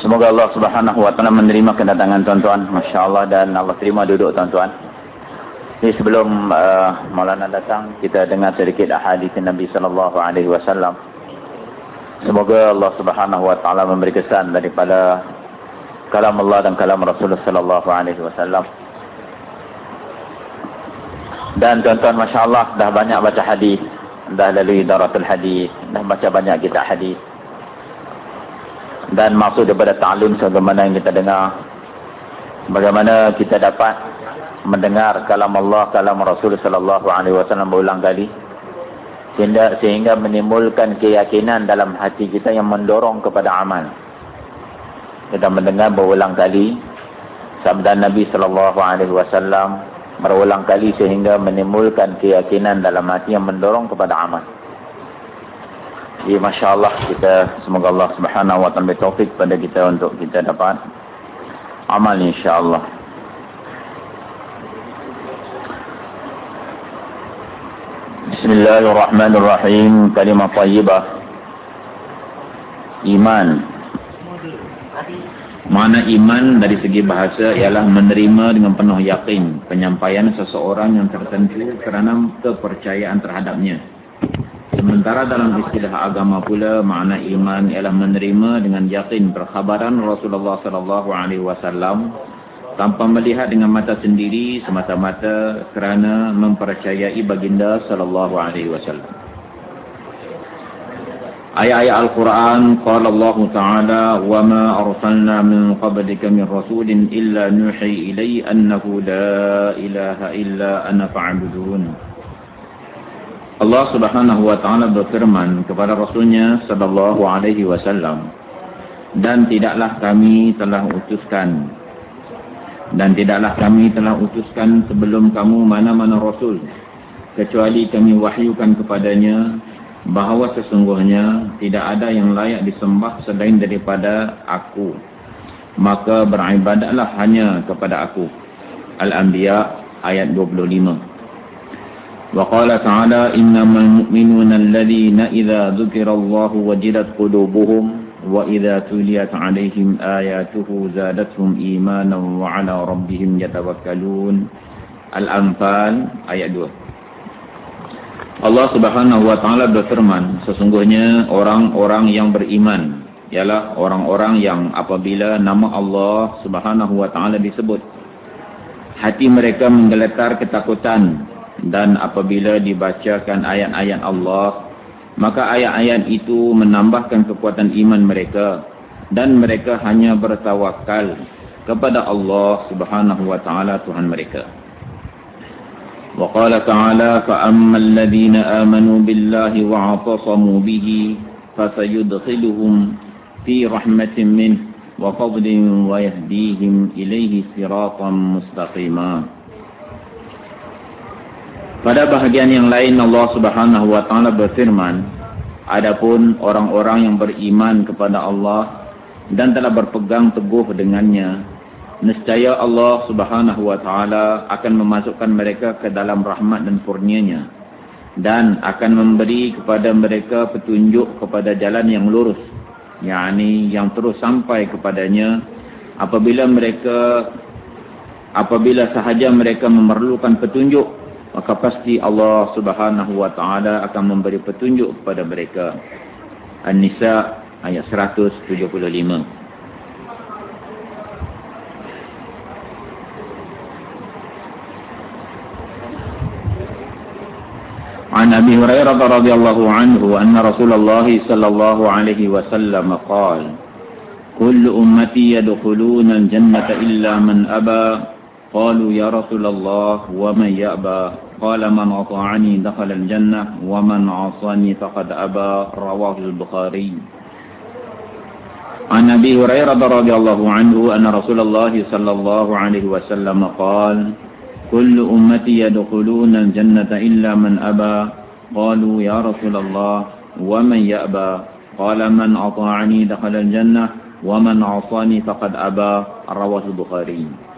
Semoga Allah Subhanahu wa taala menerima kedatangan tuan-tuan, masya-Allah dan Allah terima duduk tuan-tuan. Jadi sebelum uh, Maulana datang, kita dengar sedikit hadis Nabi sallallahu alaihi wasallam. Semoga Allah Subhanahu wa taala memberi kesan daripada kalam Allah dan kalam Rasulullah sallallahu alaihi wasallam. Dan tuan-tuan masya-Allah dah banyak baca hadis, dah lalui daratul hadis, dah baca banyak kitab hadis dan maksud daripada ta'lim sebagaimana yang kita dengar bagaimana kita dapat mendengar kalam Allah kalam Rasul sallallahu alaihi wasallam berulang kali sehingga sehingga menimbulkan keyakinan dalam hati kita yang mendorong kepada amal. Kita mendengar berulang kali sabda Nabi sallallahu alaihi wasallam berulang kali sehingga menimbulkan keyakinan dalam hati yang mendorong kepada amal Ya, Masya Allah kita semoga Allah Subhanahu Wa Taala taufik pada kita untuk kita dapat amal Insya Allah. Bismillahirrahmanirrahim. Kalimah tayyibah. Iman. Mana iman dari segi bahasa ialah menerima dengan penuh yakin penyampaian seseorang yang tertentu kerana kepercayaan terhadapnya. Sementara dalam istilah agama pula makna iman ialah menerima dengan yakin perkhabaran Rasulullah sallallahu alaihi wasallam tanpa melihat dengan mata sendiri semata-mata kerana mempercayai baginda sallallahu alaihi wasallam. Ayat-ayat Al-Quran qala Allah Taala wa ma arsalna min qablika min rasulin illa nuhi ilai annahu la ilaha illa ana fa'budun. Allah Subhanahu wa taala berfirman kepada rasulnya sallallahu alaihi wasallam dan tidaklah kami telah utuskan dan tidaklah kami telah utuskan sebelum kamu mana-mana rasul kecuali kami wahyukan kepadanya bahawa sesungguhnya tidak ada yang layak disembah selain daripada aku. Maka beribadatlah hanya kepada aku. Al-Anbiya ayat 25 وقال تعالى إنما المؤمنون الذين إذا ذكر الله وجدت قلوبهم وإذا تليت عليهم آياته زادتهم إيمانا وعلى ربهم يتوكلون Al-Anfal ayat 2 Allah subhanahu wa ta'ala berfirman Sesungguhnya orang-orang yang beriman Ialah orang-orang yang apabila nama Allah subhanahu wa ta'ala disebut Hati mereka menggeletar ketakutan dan apabila dibacakan ayat-ayat Allah maka ayat-ayat itu menambahkan kekuatan iman mereka dan mereka hanya bertawakal kepada Allah Subhanahu wa taala Tuhan mereka. Wa qala ta'ala fa ammal ladzina amanu billahi wa 'atasamu bihi fasayudkhiluhum fi rahmatin min wa fadlin wa yahdihim ilayhi siratan mustaqima. Pada bahagian yang lain Allah Subhanahu wa taala berfirman, adapun orang-orang yang beriman kepada Allah dan telah berpegang teguh dengannya, nescaya Allah Subhanahu wa taala akan memasukkan mereka ke dalam rahmat dan kurnia-Nya dan akan memberi kepada mereka petunjuk kepada jalan yang lurus, yakni yang terus sampai kepadanya apabila mereka apabila sahaja mereka memerlukan petunjuk maka pasti Allah Subhanahu wa taala akan memberi petunjuk kepada mereka. An-Nisa ayat 175. عن أبي هريرة رضي الله عنه أن رسول الله صلى الله عليه وسلم قال كل أمتي يدخلون الجنة إلا من أبى قالوا يا رسول الله ومن يأبى قال من أطاعني دخل الجنة ومن عصاني فقد أبى رواه البخاري. عن أبي هريرة رضي الله عنه أن رسول الله صلى الله عليه وسلم قال كل أمتي يدخلون الجنة إلا من أبى. قالوا يا رسول الله ومن يأبى؟ قال من أطاعني دخل الجنة ومن عصاني فقد أبى. رواه البخاري.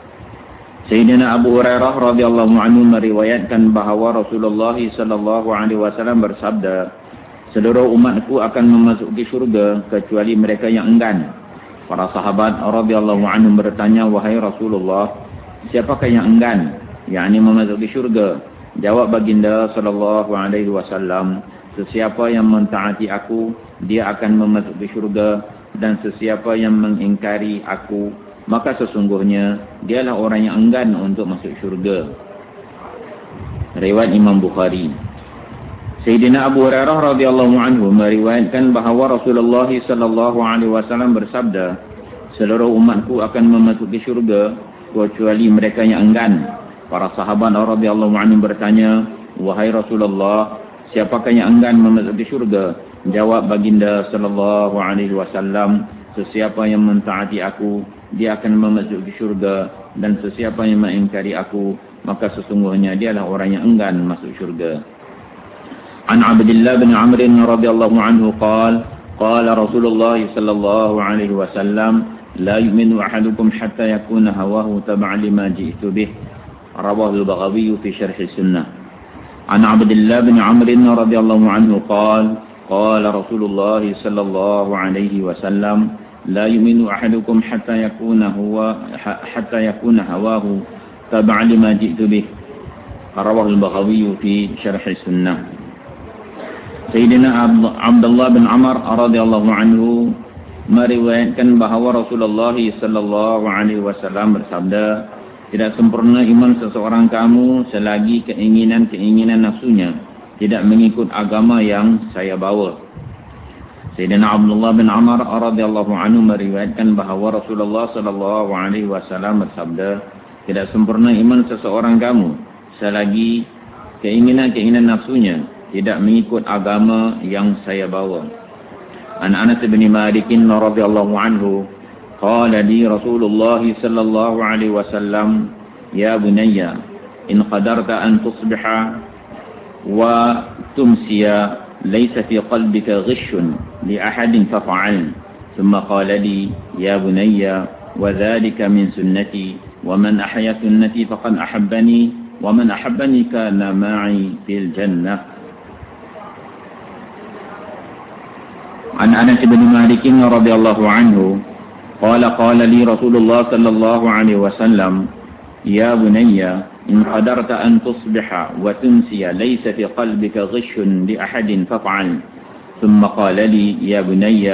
Sayyidina Abu Hurairah radhiyallahu anhu meriwayatkan bahawa Rasulullah sallallahu alaihi wasallam bersabda, "Seluruh umatku akan memasuki syurga kecuali mereka yang enggan." Para sahabat radhiyallahu anhum bertanya, "Wahai Rasulullah, siapakah yang enggan yakni memasuki syurga?" Jawab baginda sallallahu alaihi wasallam, "Sesiapa yang mentaati aku, dia akan memasuki syurga dan sesiapa yang mengingkari aku, maka sesungguhnya dialah orang yang enggan untuk masuk syurga." Riwayat Imam Bukhari. Sayyidina Abu Hurairah radhiyallahu anhu meriwayatkan bahawa Rasulullah sallallahu alaihi wasallam bersabda, "Seluruh umatku akan memasuki syurga kecuali mereka yang enggan." Para sahabat radhiyallahu anhum bertanya, "Wahai Rasulullah, siapakah yang enggan memasuki syurga?" Jawab baginda sallallahu alaihi wasallam, "Sesiapa yang mentaati aku, dia akan memasuki syurga. Dan sesiapa yang mengingkari aku maka sesungguhnya dialah orang yang enggan masuk syurga. An Abdullah bin Amr radhiyallahu anhu qala qala Rasulullah sallallahu alaihi wasallam la yu'minu ahadukum hatta yakuna hawahu tab'a lima ji'tu bih. Rawahu al-Baghawi fi syarh sunnah An Abdullah bin Amr radhiyallahu anhu qala qala Rasulullah sallallahu alaihi wasallam قال قال رسول الله صلى الله عليه وسلم لا يؤمن أحدكم حتى يكون هو حتى يكون هواه تبع لما جئت به رواه البغوي في شرح السنة Sayyidina Abdullah bin Amr radhiyallahu anhu meriwayatkan bahawa Rasulullah sallallahu alaihi wasallam bersabda tidak sempurna iman seseorang kamu selagi keinginan-keinginan nafsunya tidak mengikut agama yang saya bawa. Sayyidina Abdullah bin Amr radhiyallahu anhu meriwayatkan bahawa Rasulullah sallallahu alaihi wasallam bersabda tidak sempurna iman seseorang kamu selagi keinginan-keinginan nafsunya tidak mengikut agama yang saya bawa. An Anas bin Malik radhiyallahu anhu qala li Rasulullah sallallahu alaihi wasallam ya bunayya in qadarta an tusbiha wa tumsiya laysa fi qalbika ghishun لأحد ففعل. ثم قال لي يا بني وذلك من سنتي ومن أحيا سنتي فقد أحبني ومن أحبني كان معي في الجنة. عن أنس بن مالك رضي الله عنه قال قال لي رسول الله صلى الله عليه وسلم يا بني إن قدرت أن تصبح وتنسي ليس في قلبك غش لأحد فافعل. ثم قال لي يا بني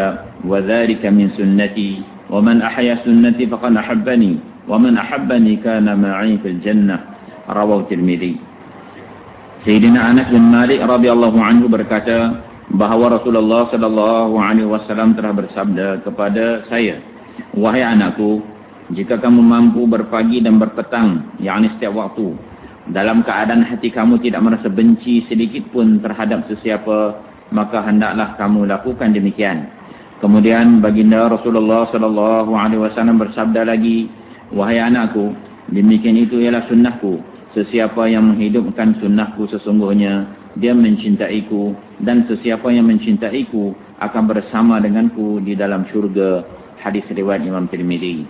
وذلك من سنتي ومن أحيا سنتي فقد أحبني ومن أحبني كان معي في الجنة رواه الترمذي سيدنا أنس بن مالك رضي الله عنه berkata bahawa Rasulullah sallallahu alaihi wasallam telah bersabda kepada saya wahai anakku jika kamu mampu berpagi dan berpetang yakni setiap waktu dalam keadaan hati kamu tidak merasa benci sedikit pun terhadap sesiapa maka hendaklah kamu lakukan demikian. Kemudian baginda Rasulullah sallallahu alaihi wasallam bersabda lagi wahai anakku demikian itu ialah sunnahku. Sesiapa yang menghidupkan sunnahku sesungguhnya dia mencintaiku dan sesiapa yang mencintaiku akan bersama denganku di dalam syurga. Hadis riwayat Imam Tirmizi.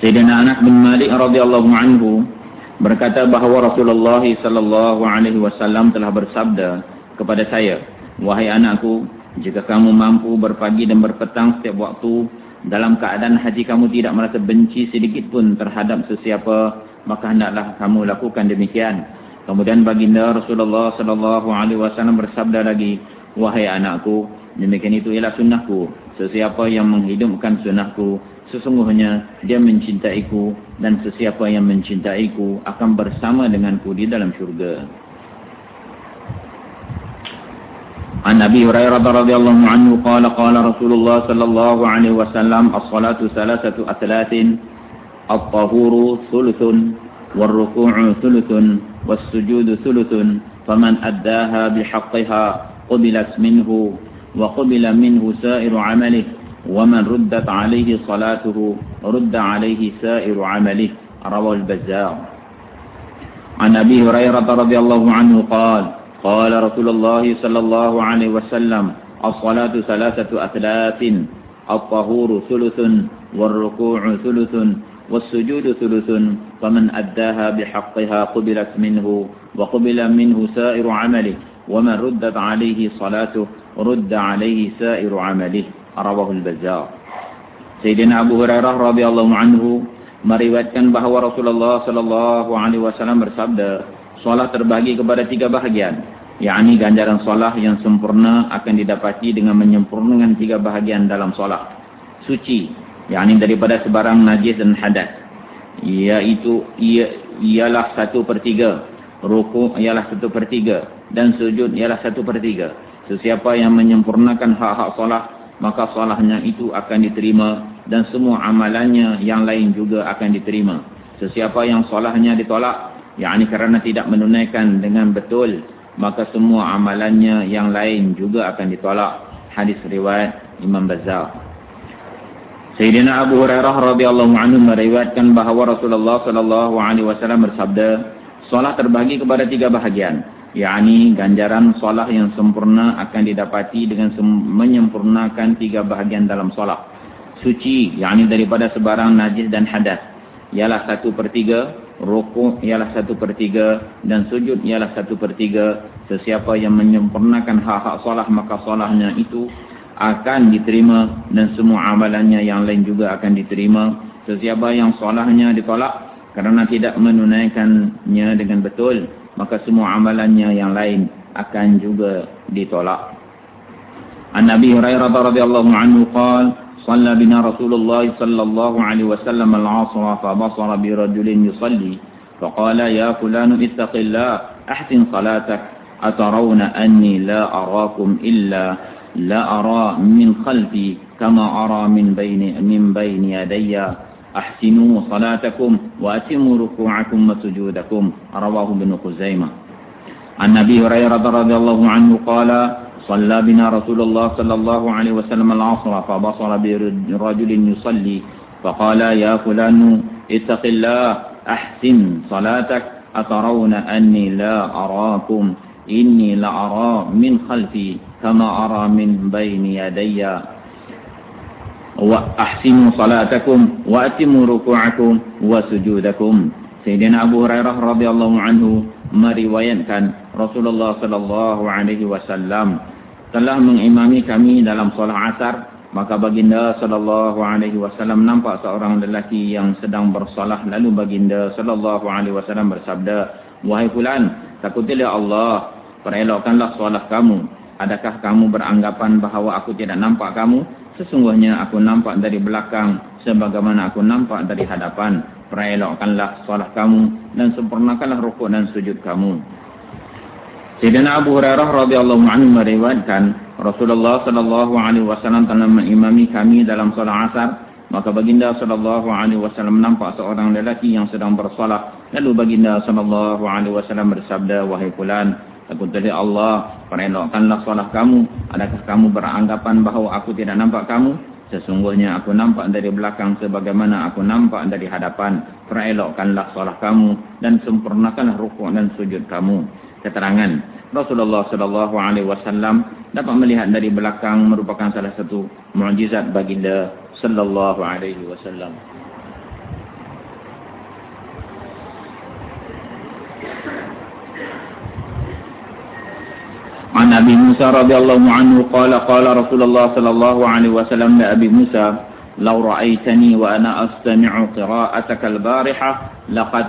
Sayyidina Anas bin Malik radhiyallahu anhu berkata bahawa Rasulullah sallallahu alaihi wasallam telah bersabda kepada saya wahai anakku jika kamu mampu berpagi dan berpetang setiap waktu dalam keadaan hati kamu tidak merasa benci sedikit pun terhadap sesiapa maka hendaklah kamu lakukan demikian Kemudian baginda Rasulullah sallallahu alaihi wasallam bersabda lagi, "Wahai anakku, demikian itu ialah sunnahku. Sesiapa yang menghidupkan sunnahku, sesungguhnya dia mencintaiku dan sesiapa yang mencintaiku akan bersama denganku di dalam syurga." عن أبي هريرة رضي الله عنه قال قال رسول الله صلى الله عليه وسلم الصلاة ثلاثة أثلاث الطهور ثلث والركوع ثلث والسجود ثلث فمن أداها بحقها قبلت منه وقبل منه سائر عمله ومن ردت عليه صلاته رد عليه سائر عمله رواه البزار. عن أبي هريرة رضي الله عنه قال قال رسول الله صلى الله عليه وسلم الصلاة ثلاثة أثلاث الطهور ثلث والركوع ثلث والسجود ثلث فمن أداها بحقها قبلت منه وقبل منه سائر عمله ومن ردت عليه صلاته رد عليه سائر عمله. رواه البزار. Sayyidina Abu Hurairah radhiyallahu anhu meriwayatkan bahawa Rasulullah sallallahu alaihi wasallam bersabda, solat terbagi kepada tiga bahagian. yakni ganjaran solat yang sempurna akan didapati dengan menyempurnakan tiga bahagian dalam solat. Suci, yakni daripada sebarang najis dan hadas. Iaitu ia, ialah satu per tiga. Ruku ialah satu per tiga. Dan sujud ialah satu per tiga. Sesiapa yang menyempurnakan hak-hak solat, maka solatnya itu akan diterima dan semua amalannya yang lain juga akan diterima. Sesiapa yang solahnya ditolak, yakni kerana tidak menunaikan dengan betul, maka semua amalannya yang lain juga akan ditolak. Hadis riwayat Imam Bazzar. Sayyidina Abu Hurairah radhiyallahu anhu meriwayatkan bahawa Rasulullah sallallahu alaihi wasallam bersabda, solat terbagi kepada tiga bahagian, yakni ganjaran solat yang sempurna akan didapati dengan menyempurnakan tiga bahagian dalam solat suci yakni daripada sebarang najis dan hadas ialah satu per tiga rukuk ialah satu per tiga dan sujud ialah satu per tiga. Sesiapa yang menyempurnakan hak-hak solah maka solahnya itu akan diterima dan semua amalannya yang lain juga akan diterima. Sesiapa yang solahnya ditolak kerana tidak menunaikannya dengan betul maka semua amalannya yang lain akan juga ditolak. An Nabi Hurairah radhiyallahu anhu qala صلى بنا رسول الله صلى الله عليه وسلم العصر فبصر برجل يصلي فقال يا فلان اتق الله أحسن صلاتك. أترون أني لا أراكم إلا لا أرى من خلفي كما أرى من بين, من بين يدي. أحسنوا صلاتكم وأتموا ركوعكم وسجودكم. رواه ابن خزيمة. عن أبي هريرة رضي الله عنه قال صلى بنا رسول الله صلى الله عليه وسلم العصر فبصر برجل يصلي فقال يا فلان اتق الله أحسن صلاتك أترون أني لا أراكم إني لأرى من خلفي كما أرى من بين يدي. وأحسنوا صلاتكم وأتموا ركوعكم وسجودكم. سيدنا أبو هريرة رضي الله عنه meriwayatkan Rasulullah sallallahu alaihi wasallam telah mengimami kami dalam solat asar maka baginda sallallahu alaihi wasallam nampak seorang lelaki yang sedang bersolat lalu baginda sallallahu alaihi wasallam bersabda wahai fulan takutilah Allah perelokkanlah solat kamu. Adakah kamu beranggapan bahawa aku tidak nampak kamu? Sesungguhnya aku nampak dari belakang sebagaimana aku nampak dari hadapan. Perelokkanlah solat kamu dan sempurnakanlah rukuk dan sujud kamu Sayyidina Abu Hurairah radhiyallahu anhu meriwayatkan Rasulullah sallallahu alaihi wasallam telah mengimami kami dalam solat asar. Maka baginda sallallahu alaihi wasallam nampak seorang lelaki yang sedang bersolat. Lalu baginda sallallahu alaihi wasallam bersabda wahai fulan takut dari Allah perelokkanlah solat kamu. Adakah kamu beranggapan bahawa aku tidak nampak kamu? Sesungguhnya aku nampak dari belakang sebagaimana aku nampak dari hadapan. Perelokkanlah solat kamu dan sempurnakanlah rukuk dan sujud kamu keterangan Rasulullah sallallahu alaihi wasallam dapat melihat dari belakang merupakan salah satu mukjizat baginda sallallahu alaihi wasallam. عن أبي موسى رضي الله عنه قال قال رسول الله صلى الله عليه وسلم لأبي موسى لو رأيتني وأنا أستمع قراءتك البارحة لقد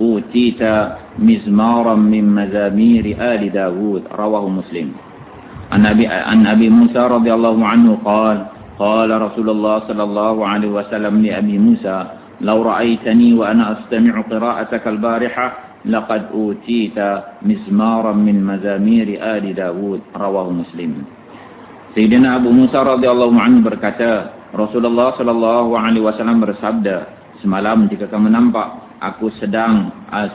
أوتيت مزمارا من مزامير آل داود رواه مسلم. عن أبي, عن أبي موسى رضي الله عنه قال قال رسول الله صلى الله عليه وسلم لأبي موسى لو رأيتني وأنا أستمع قراءتك البارحة لقد أوتيت مزمارا من مزامير آل داود رواه مسلم. سيدنا أبو موسى رضي الله عنه berkata Rasulullah sallallahu alaihi wasallam bersabda semalam jika kamu nampak aku sedang as,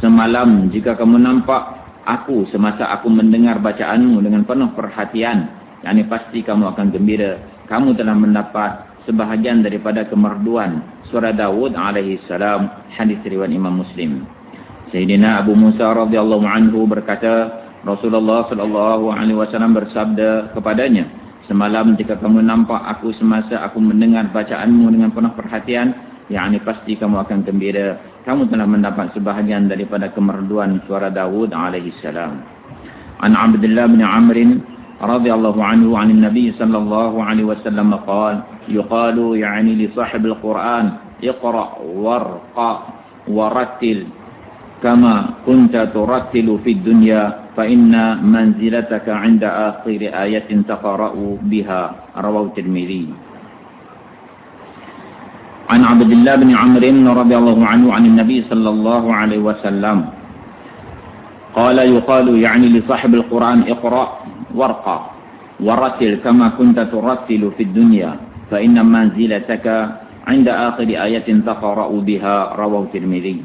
semalam jika kamu nampak aku semasa aku mendengar bacaanmu dengan penuh perhatian yakni pasti kamu akan gembira. Kamu telah mendapat sebahagian daripada kemerduan. Surah Dawud alaihi salam hadis riwayat Imam Muslim. Sayyidina Abu Musa radhiyallahu anhu berkata Rasulullah sallallahu alaihi wasallam bersabda kepadanya semalam jika kamu nampak aku semasa aku mendengar bacaanmu dengan penuh perhatian yakni pasti kamu akan gembira. Kamu telah mendapat sebahagian daripada kemerduan suara Dawud alaihi salam. An Abdullah bin Amr radhiyallahu anhu 'an Nabi sallallahu alaihi wasallam qala yuqalu ya'ni li sahib al-Qur'an iqra warqa warattil. Kama kunta turattilu fid dunya fa inna manzilataka 'inda akhir ayatin taqra'u biha. Rawahu at-Tirmidzi عن عبد الله بن عمرو رضي الله عنه عن النبي صلى الله عليه وسلم قال يقال يعني لصاحب القرآن اقرأ وارقى ورتل كما كنت ترتل في الدنيا فإن منزلتك عند آخر آية تقرأ بها رواه الترمذي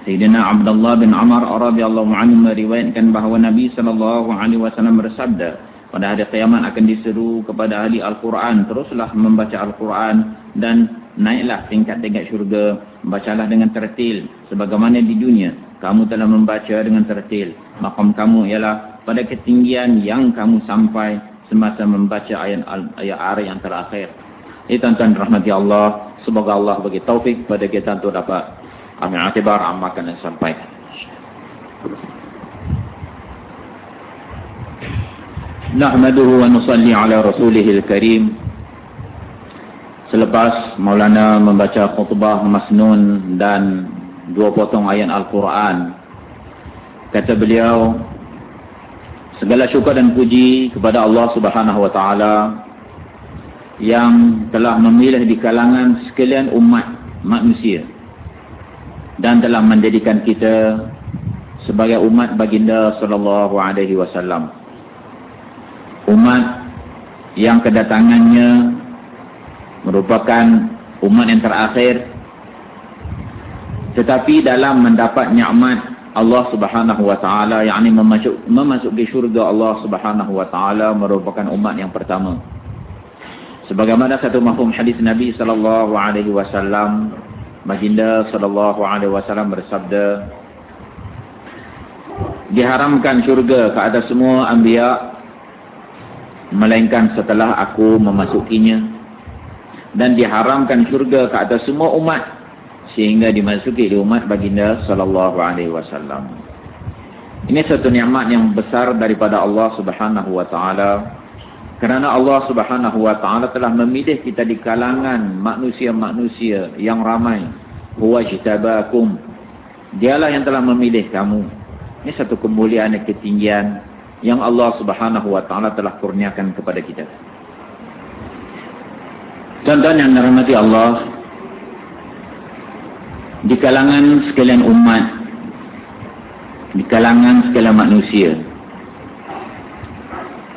Sayyidina Abdullah bin Amar radhiyallahu anhu meriwayatkan bahawa Nabi sallallahu alaihi wasallam bersabda pada hari kiamat akan diseru kepada ahli Al-Quran teruslah membaca Al-Quran dan naiklah tingkat-tingkat syurga bacalah dengan tertil sebagaimana di dunia kamu telah membaca dengan tertil makam kamu ialah pada ketinggian yang kamu sampai semasa membaca ayat ayat yang terakhir ini tuan-tuan rahmati Allah semoga Allah bagi taufik pada kita untuk dapat Amin atibar amma kena sampaikan. Wa nusalli ala rasulihil karim. Selepas Maulana membaca khutbah masnun dan dua potong ayat Al-Quran. Kata beliau, segala syukur dan puji kepada Allah subhanahu wa ta'ala yang telah memilih di kalangan sekalian umat manusia dan telah menjadikan kita sebagai umat baginda sallallahu alaihi wasallam. Umat yang kedatangannya merupakan umat yang terakhir tetapi dalam mendapat nikmat Allah Subhanahu wa taala yakni memasuk memasuki syurga Allah Subhanahu wa taala merupakan umat yang pertama. Sebagaimana satu mafhum hadis Nabi sallallahu alaihi wasallam Baginda sallallahu alaihi wasallam bersabda Diharamkan syurga ke atas semua anbiya melainkan setelah aku memasukinya dan diharamkan syurga ke atas semua umat sehingga dimasuki di umat baginda sallallahu alaihi wasallam. Ini satu nikmat yang besar daripada Allah Subhanahu wa taala kerana Allah subhanahu wa ta'ala telah memilih kita di kalangan manusia-manusia yang ramai. Huwa jitabakum. Dialah yang telah memilih kamu. Ini satu kemuliaan dan ketinggian yang Allah subhanahu wa ta'ala telah kurniakan kepada kita. Contoh yang dirahmati Allah. Di kalangan sekalian umat. Di kalangan sekalian manusia.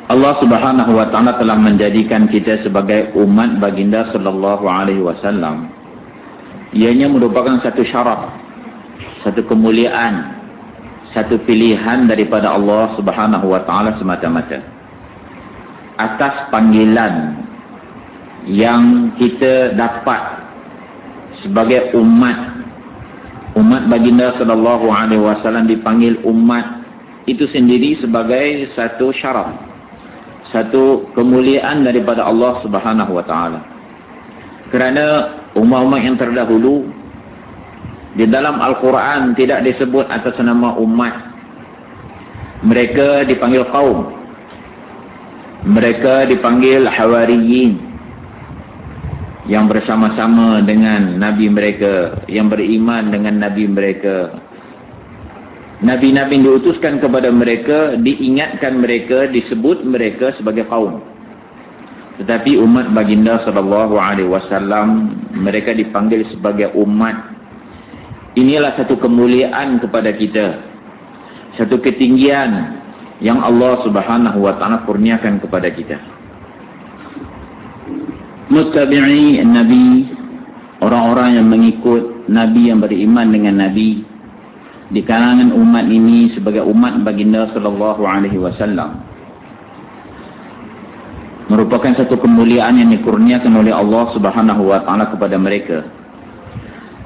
Allah Subhanahu wa taala telah menjadikan kita sebagai umat baginda sallallahu alaihi wasallam. Ianya merupakan satu syarat, satu kemuliaan, satu pilihan daripada Allah Subhanahu wa taala semata-mata. Atas panggilan yang kita dapat sebagai umat umat baginda sallallahu alaihi wasallam dipanggil umat itu sendiri sebagai satu syarat satu kemuliaan daripada Allah Subhanahu wa taala. Kerana umat-umat yang terdahulu di dalam Al-Quran tidak disebut atas nama umat. Mereka dipanggil kaum. Mereka dipanggil hawariyin yang bersama-sama dengan nabi mereka, yang beriman dengan nabi mereka, Nabi-Nabi diutuskan kepada mereka, diingatkan mereka, disebut mereka sebagai kaum. Tetapi umat baginda sallallahu alaihi wasallam mereka dipanggil sebagai umat. Inilah satu kemuliaan kepada kita. Satu ketinggian yang Allah Subhanahu wa taala kurniakan kepada kita. Muttabi'i Nabi. Orang-orang yang mengikut Nabi yang beriman dengan Nabi. Di kalangan umat ini sebagai umat baginda sallallahu alaihi wasallam. Merupakan satu kemuliaan yang dikurniakan oleh Allah Subhanahu wa taala kepada mereka.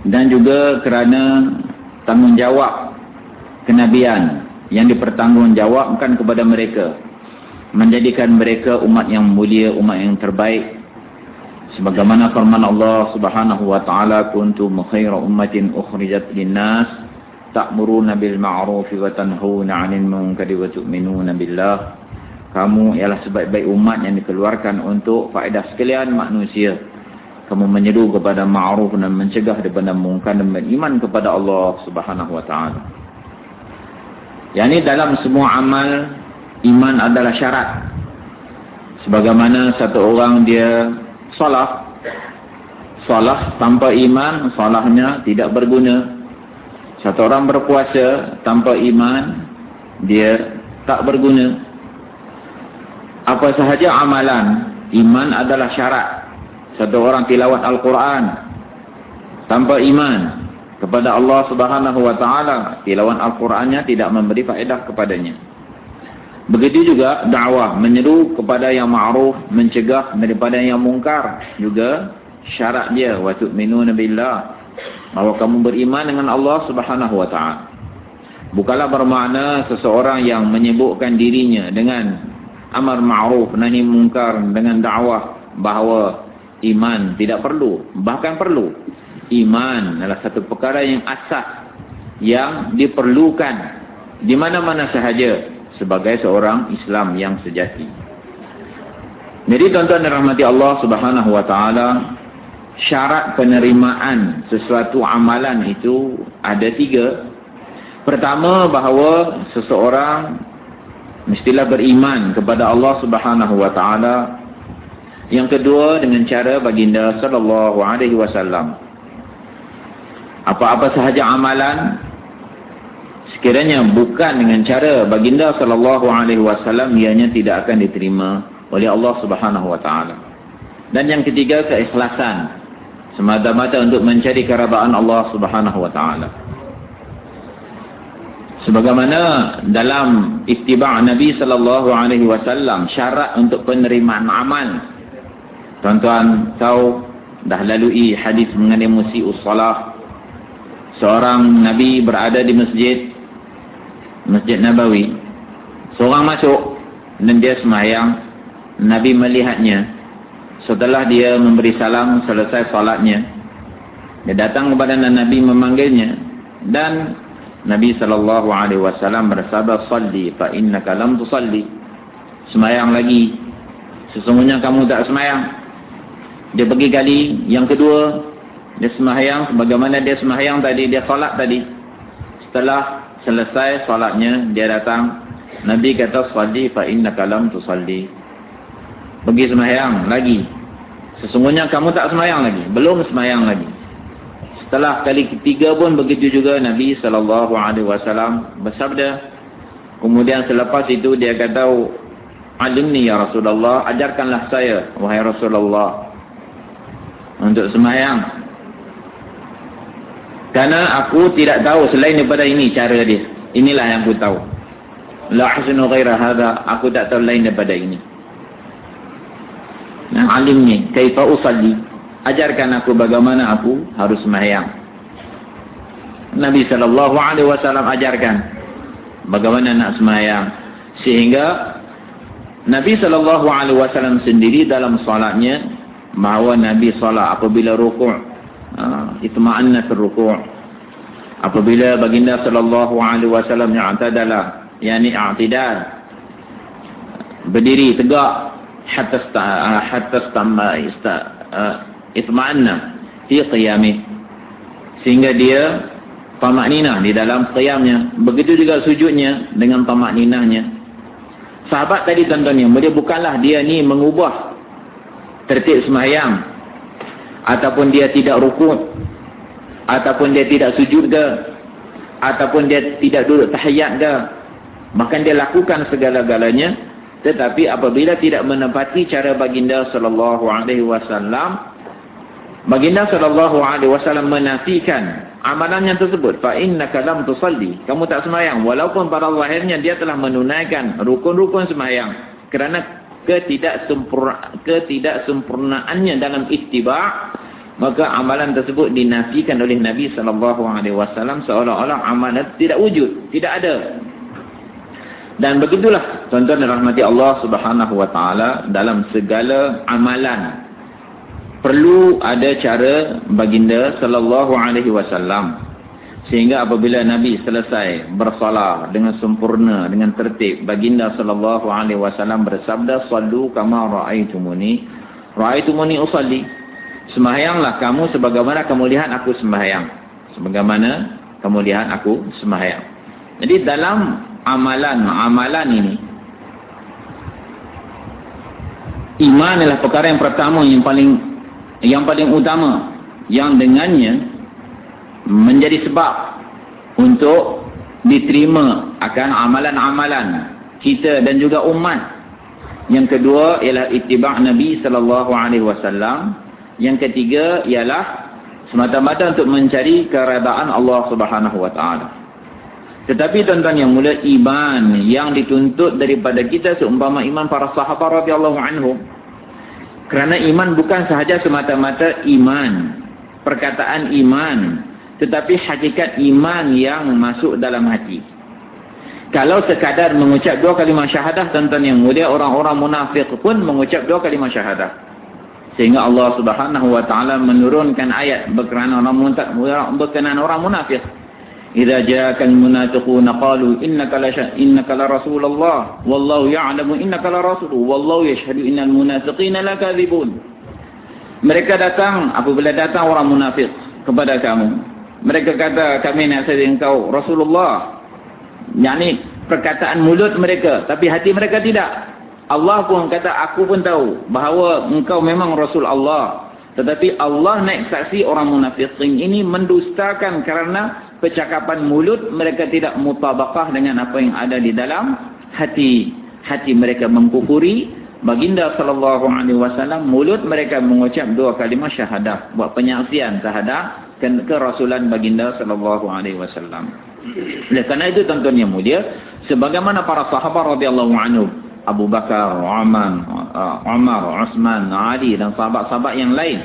Dan juga kerana tanggungjawab kenabian yang dipertanggungjawabkan kepada mereka. Menjadikan mereka umat yang mulia umat yang terbaik sebagaimana firman Allah Subhanahu wa taala kuntum khairu ummatin ukhrijat lin-nas ta'muruna bil ma'ruf wa tanhauna 'anil munkar wa tu'minuna billah kamu ialah sebaik-baik umat yang dikeluarkan untuk faedah sekalian manusia. Kamu menyeru kepada ma'ruf dan mencegah daripada mungkar dan beriman kepada Allah Subhanahu wa taala. Yang ini dalam semua amal iman adalah syarat. Sebagaimana satu orang dia salah. Salah tanpa iman, salahnya tidak berguna. Satu orang berpuasa tanpa iman, dia tak berguna. Apa sahaja amalan iman adalah syarat. Satu orang tilawat Al-Quran tanpa iman kepada Allah Subhanahu wa taala tilawat Al-Qurannya tidak memberi faedah kepadanya begitu juga dakwah menyeru kepada yang ma'ruf mencegah daripada yang mungkar. Juga syarat dia wa tu'minuna billah bahawa kamu beriman dengan Allah Subhanahu wa taala. Bukanlah bermakna seseorang yang menyebutkan dirinya dengan amar ma'ruf nahi mungkar dengan dakwah bahawa iman tidak perlu bahkan perlu. Iman adalah satu perkara yang asas yang diperlukan di mana-mana sahaja sebagai seorang Islam yang sejati jadi tuan-tuan rahmati Allah subhanahu wa ta'ala syarat penerimaan sesuatu amalan itu ada tiga pertama bahawa seseorang mestilah beriman kepada Allah Subhanahu wa taala. Yang kedua dengan cara baginda sallallahu alaihi wasallam. Apa-apa sahaja amalan sekiranya bukan dengan cara baginda sallallahu alaihi wasallam ianya tidak akan diterima oleh Allah Subhanahu wa taala. Dan yang ketiga keikhlasan semata-mata untuk mencari keridaan Allah Subhanahu wa taala. Sebagaimana dalam ittiba' Nabi sallallahu alaihi wasallam syarat untuk penerimaan amal. Tuan-tuan tahu dah lalui hadis mengenai musii'us salah. Seorang Nabi berada di masjid Masjid Nabawi. Seorang masuk dan dia semayang. Nabi melihatnya. Setelah dia memberi salam selesai salatnya. Dia datang kepada Nabi memanggilnya dan Nabi sallallahu alaihi wasallam bersabda salli fa innaka lam tusalli. Semayang lagi. Sesungguhnya kamu tak semayang. Dia pergi kali yang kedua dia semayang sebagaimana dia semayang tadi dia solat tadi. Setelah selesai solatnya dia datang Nabi kata salli fa innaka lam tusalli. Pergi semayang lagi. Sesungguhnya kamu tak semayang lagi, belum semayang lagi. Setelah kali ketiga pun begitu juga Nabi sallallahu alaihi wasallam bersabda. Kemudian selepas itu dia kata, "Alimni ya Rasulullah, ajarkanlah saya wahai Rasulullah untuk semayang." Karena aku tidak tahu selain daripada ini cara dia. Inilah yang aku tahu. La husnu ghaira hadha, aku tak tahu lain daripada ini. Nah, alimni kaifa usalli ajarkan aku bagaimana aku harus sembahyang. Nabi sallallahu alaihi wasallam ajarkan bagaimana nak sembahyang sehingga Nabi sallallahu alaihi wasallam sendiri dalam solatnya bahawa Nabi solat apabila rukuk itma'anna fi rukuk apabila baginda sallallahu alaihi wasallam i'tadala yakni i'tidal berdiri tegak hatta hatta stamma itma'anna fi qiyamih sehingga dia tamak ninah di dalam qiyamnya. Begitu juga sujudnya dengan tamak ninahnya. Sahabat tadi tuan-tuan yang bukanlah dia ni mengubah tertib semayang ataupun dia tidak rukuk ataupun dia tidak sujud ke ataupun dia tidak duduk tahiyat ke bahkan dia lakukan segala-galanya. Tetapi apabila tidak menepati cara baginda sallallahu alaihi wasallam Baginda sallallahu alaihi wasallam menafikan amalannya tersebut. Fa innaka lam tusalli. Kamu tak sembahyang walaupun pada zahirnya dia telah menunaikan rukun-rukun sembahyang kerana ketidaksempurna ketidaksempurnaannya dalam ittiba maka amalan tersebut dinafikan oleh Nabi sallallahu alaihi wasallam seolah-olah amalan tidak wujud tidak ada. Dan begitulah tuan-tuan rahmati Allah Subhanahu wa taala dalam segala amalan perlu ada cara baginda sallallahu alaihi wasallam Sehingga apabila Nabi selesai bersalah dengan sempurna, dengan tertib, baginda sallallahu alaihi wasallam bersabda, "Sallu kama ra'aitumuni." Ra'aitumuni usalli. Sembahyanglah kamu sebagaimana kamu lihat aku sembahyang. Sebagaimana kamu lihat aku sembahyang. Jadi dalam amalan-amalan ini iman adalah perkara yang pertama yang paling yang paling utama yang dengannya menjadi sebab untuk diterima akan amalan-amalan kita dan juga umat. Yang kedua ialah ittiba' Nabi sallallahu alaihi wasallam. Yang ketiga ialah semata-mata untuk mencari keredaan Allah Subhanahu wa taala. Tetapi tuan-tuan yang mulia iman yang dituntut daripada kita seumpama iman para sahabat radhiyallahu anhum. Kerana iman bukan sahaja semata-mata iman, perkataan iman, tetapi hakikat iman yang masuk dalam hati. Kalau sekadar mengucap dua kalimah syahadah tentang yang mulia orang-orang munafik pun mengucap dua kalimah syahadah. Sehingga Allah Subhanahu wa taala menurunkan ayat berkenaan orang berkenaan orang munafik. Idza ja'akal munafiquna qalu innaka la innaka la rasulullah wallahu ya'lamu innaka la rasuluhu wallahu yashhadu innal munafiqina lakadzibun. Mereka datang apabila datang orang munafik kepada kamu mereka kata kami nak jadi engkau Rasulullah. Yang ni perkataan mulut mereka. Tapi hati mereka tidak. Allah pun kata aku pun tahu bahawa engkau memang Rasul Allah. Tetapi Allah naik saksi orang munafikin ini mendustakan kerana percakapan mulut mereka tidak mutabakah dengan apa yang ada di dalam hati. Hati mereka mengkufuri. Baginda sallallahu alaihi wasallam mulut mereka mengucap dua kalimah syahadah buat penyaksian terhadap kerasulan baginda sallallahu alaihi wasallam. Oleh kerana itu tuan-tuan yang mulia, sebagaimana para sahabat radhiyallahu anhu, Abu Bakar, Umar, uh, Umar, Uthman, Ali dan sahabat-sahabat yang lain,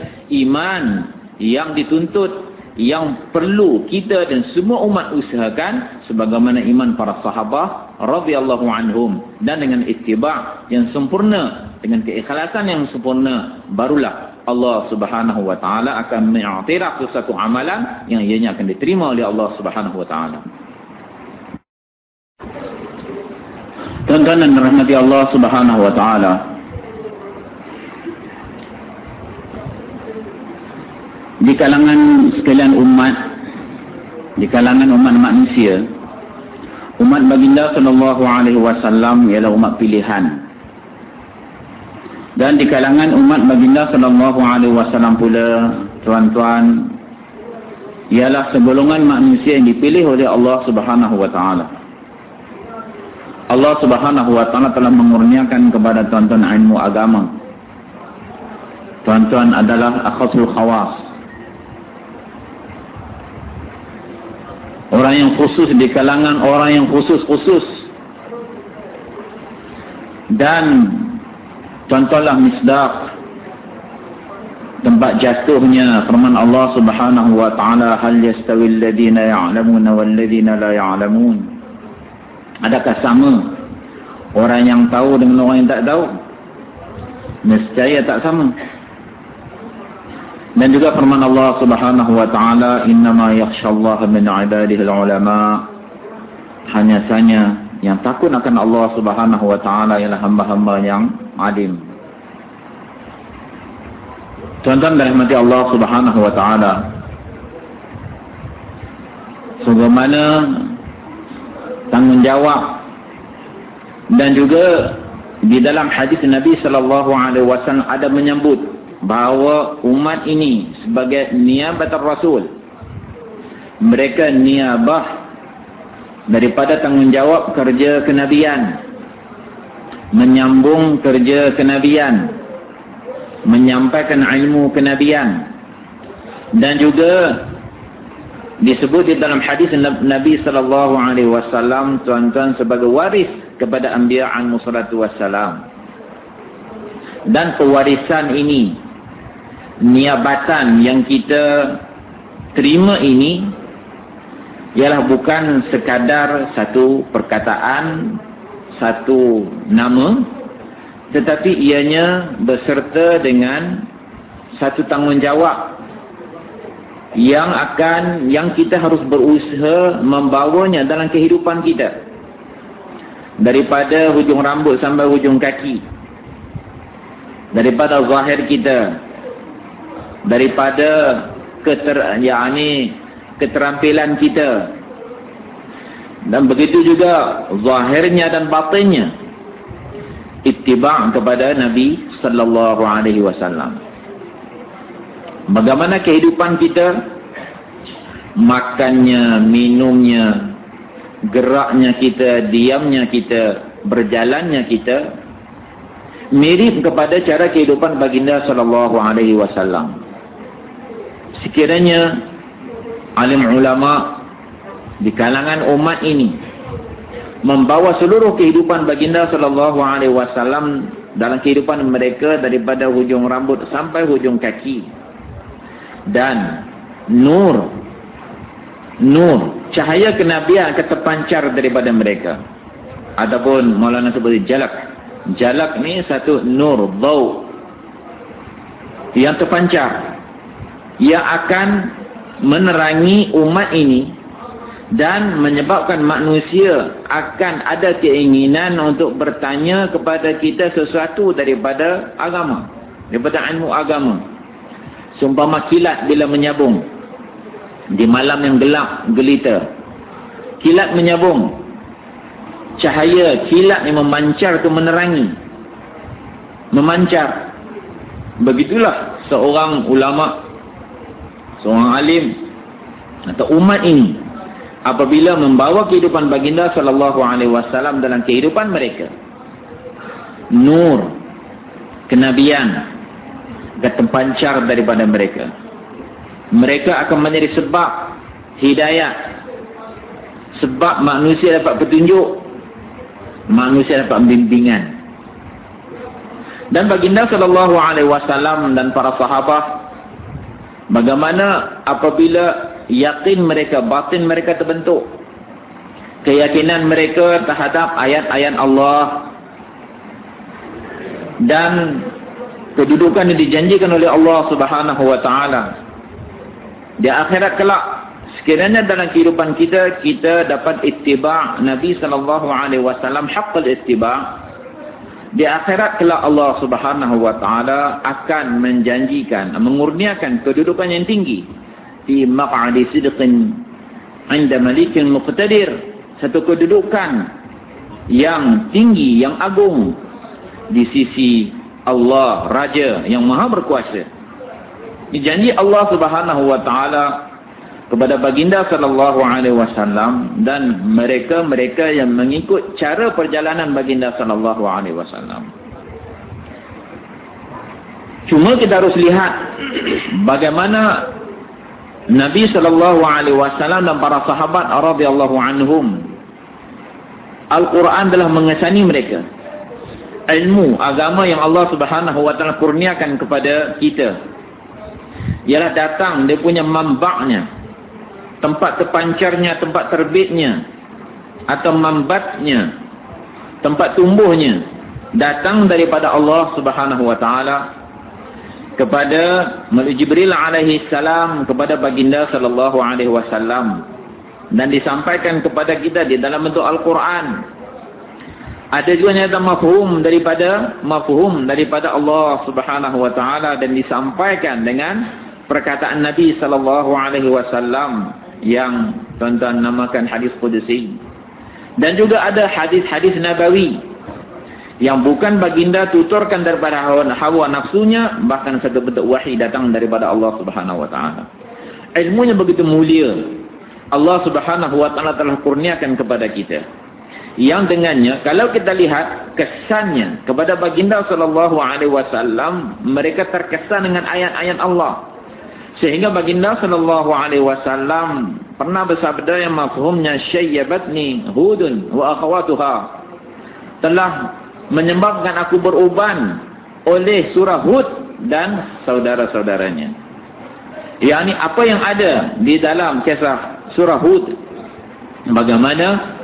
iman yang dituntut yang perlu kita dan semua umat usahakan sebagaimana iman para sahabat radhiyallahu anhum dan dengan ittiba' yang sempurna dengan keikhlasan yang sempurna barulah Allah subhanahu wa ta'ala akan mengiktiraf sesuatu amalan yang ianya akan diterima oleh Allah subhanahu wa ta'ala. Tuan-tuan dan rahmati Allah subhanahu wa ta'ala. Di kalangan sekalian umat, di kalangan umat manusia, umat baginda sallallahu alaihi wasallam ialah umat pilihan dan di kalangan umat baginda sallallahu alaihi wasallam pula tuan-tuan ialah segolongan manusia yang dipilih oleh Allah Subhanahu wa taala. Allah Subhanahu wa taala telah mengurniakan kepada tuan-tuan ilmu agama. Tuan-tuan adalah akhasul khawas. Orang yang khusus di kalangan orang yang khusus-khusus. Dan Contohlah misdaq. Tempat jatuhnya firman Allah Subhanahu wa taala hal yastawil ladina ya'lamuna wal ladina la ya'lamun. Adakah sama orang yang tahu dengan orang yang tak tahu? Nescaya tak sama. Dan juga firman Allah Subhanahu wa taala innama yakhshallaha min ibadihi ulama. Hanya saja yang takut akan Allah Subhanahu wa taala ialah hamba-hamba yang alim. Tuan-tuan dan rahmati Allah Subhanahu wa taala. Sebagaimana tanggungjawab dan juga di dalam hadis Nabi sallallahu alaihi wasallam ada menyebut bahawa umat ini sebagai niabatul rasul mereka niabah daripada tanggungjawab kerja kenabian. Menyambung kerja kenabian. Menyampaikan ilmu kenabian. Dan juga disebut di dalam hadis Nabi sallallahu alaihi wasallam tuan-tuan sebagai waris kepada anbiya an musallatu wassalam. Dan pewarisan ini niabatan yang kita terima ini ialah bukan sekadar satu perkataan satu nama tetapi ianya berserta dengan satu tanggungjawab yang akan yang kita harus berusaha membawanya dalam kehidupan kita. Daripada hujung rambut sampai hujung kaki. Daripada zahir kita. Daripada keter yakni keterampilan kita dan begitu juga zahirnya dan batinnya ittiba' kepada Nabi sallallahu alaihi wasallam Bagaimana kehidupan kita? Makannya, minumnya, geraknya kita, diamnya kita, berjalannya kita mirip kepada cara kehidupan baginda sallallahu alaihi wasallam. Sekiranya alim ulama di kalangan umat ini membawa seluruh kehidupan baginda sallallahu alaihi wasallam dalam kehidupan mereka daripada hujung rambut sampai hujung kaki. Dan nur nur cahaya kenabian akan terpancar daripada mereka. Ataupun Maulana sebut jalak. Jalak ni satu nur dau yang terpancar. Yang akan menerangi umat ini dan menyebabkan manusia akan ada keinginan untuk bertanya kepada kita sesuatu daripada agama daripada ilmu agama Sumpama kilat bila menyabung. Di malam yang gelap, gelita. Kilat menyabung. Cahaya kilat yang memancar itu menerangi. Memancar. Begitulah seorang ulama. Seorang alim. Atau umat ini. Apabila membawa kehidupan baginda sallallahu alaihi wasallam dalam kehidupan mereka. Nur. Kenabian akan terpancar daripada mereka. Mereka akan menjadi sebab hidayah. Sebab manusia dapat petunjuk. Manusia dapat bimbingan. Dan baginda sallallahu alaihi wasallam dan para sahabat bagaimana apabila yakin mereka, batin mereka terbentuk. Keyakinan mereka terhadap ayat-ayat Allah dan kedudukan yang dijanjikan oleh Allah Subhanahu wa taala. Di akhirat kelak sekiranya dalam kehidupan kita kita dapat ittiba' Nabi wasallam haqqul ittiba' di akhirat kelak Allah Subhanahu wa taala akan menjanjikan mengurniakan kedudukan yang tinggi di maq'adi sidqin 'inda malikin muqtadir satu kedudukan yang tinggi yang agung di sisi Allah raja yang maha berkuasa. Ini janji Allah Subhanahu wa taala kepada baginda sallallahu alaihi wasallam dan mereka-mereka yang mengikut cara perjalanan baginda sallallahu alaihi wasallam. Cuma kita harus lihat bagaimana Nabi sallallahu alaihi wasallam dan para sahabat radhiyallahu anhum Al-Quran telah mengesani mereka ilmu agama yang Allah Subhanahu wa taala kurniakan kepada kita ialah datang dia punya mambaknya tempat terpancarnya tempat terbitnya atau mambatnya tempat tumbuhnya datang daripada Allah Subhanahu wa taala kepada Jibril alaihi salam kepada baginda sallallahu alaihi wasallam dan disampaikan kepada kita di dalam bentuk Al-Quran. Ada juga nyata mafhum daripada mafhum daripada Allah Subhanahu wa taala dan disampaikan dengan perkataan Nabi sallallahu alaihi wasallam yang tuan-tuan namakan hadis qudsi. Dan juga ada hadis-hadis nabawi yang bukan baginda tuturkan daripada hawa, hawa nafsunya bahkan satu bentuk wahyi datang daripada Allah Subhanahu wa taala. Ilmunya begitu mulia. Allah Subhanahu wa taala telah kurniakan kepada kita yang dengannya kalau kita lihat kesannya kepada baginda sallallahu alaihi wasallam mereka terkesan dengan ayat-ayat Allah sehingga baginda sallallahu alaihi wasallam pernah bersabda yang mafhumnya syayyabatni hudun wa akhawatuha telah menyebabkan aku beruban oleh surah hud dan saudara-saudaranya yakni apa yang ada di dalam kisah surah hud bagaimana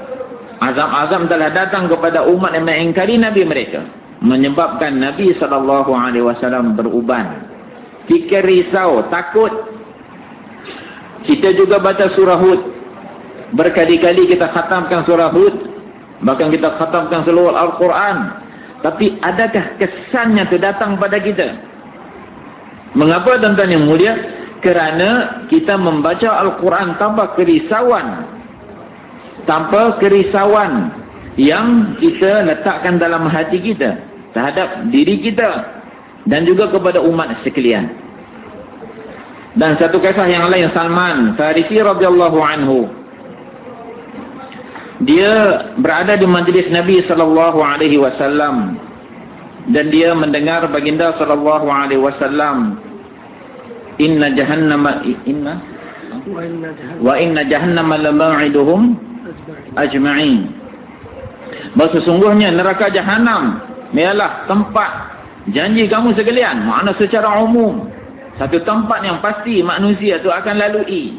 Azam-azam telah datang kepada umat yang mengingkari Nabi mereka. Menyebabkan Nabi SAW beruban. Fikir risau, takut. Kita juga baca surah Hud. Berkali-kali kita khatamkan surah Hud. Bahkan kita khatamkan seluruh Al-Quran. Tapi adakah kesannya itu datang pada kita? Mengapa tuan-tuan yang mulia? Kerana kita membaca Al-Quran tanpa kerisauan. Tanpa kerisauan yang kita letakkan dalam hati kita. Terhadap diri kita. Dan juga kepada umat sekalian. Dan satu kisah yang lain Salman Farisi radhiyallahu anhu. Dia berada di majlis Nabi sallallahu alaihi wasallam dan dia mendengar baginda sallallahu alaihi wasallam inna jahannama inna wa inna jahannama lama'iduhum ajma'in. Bahawa sesungguhnya neraka jahanam ialah tempat janji kamu sekalian, makna secara umum satu tempat yang pasti manusia tu akan lalui.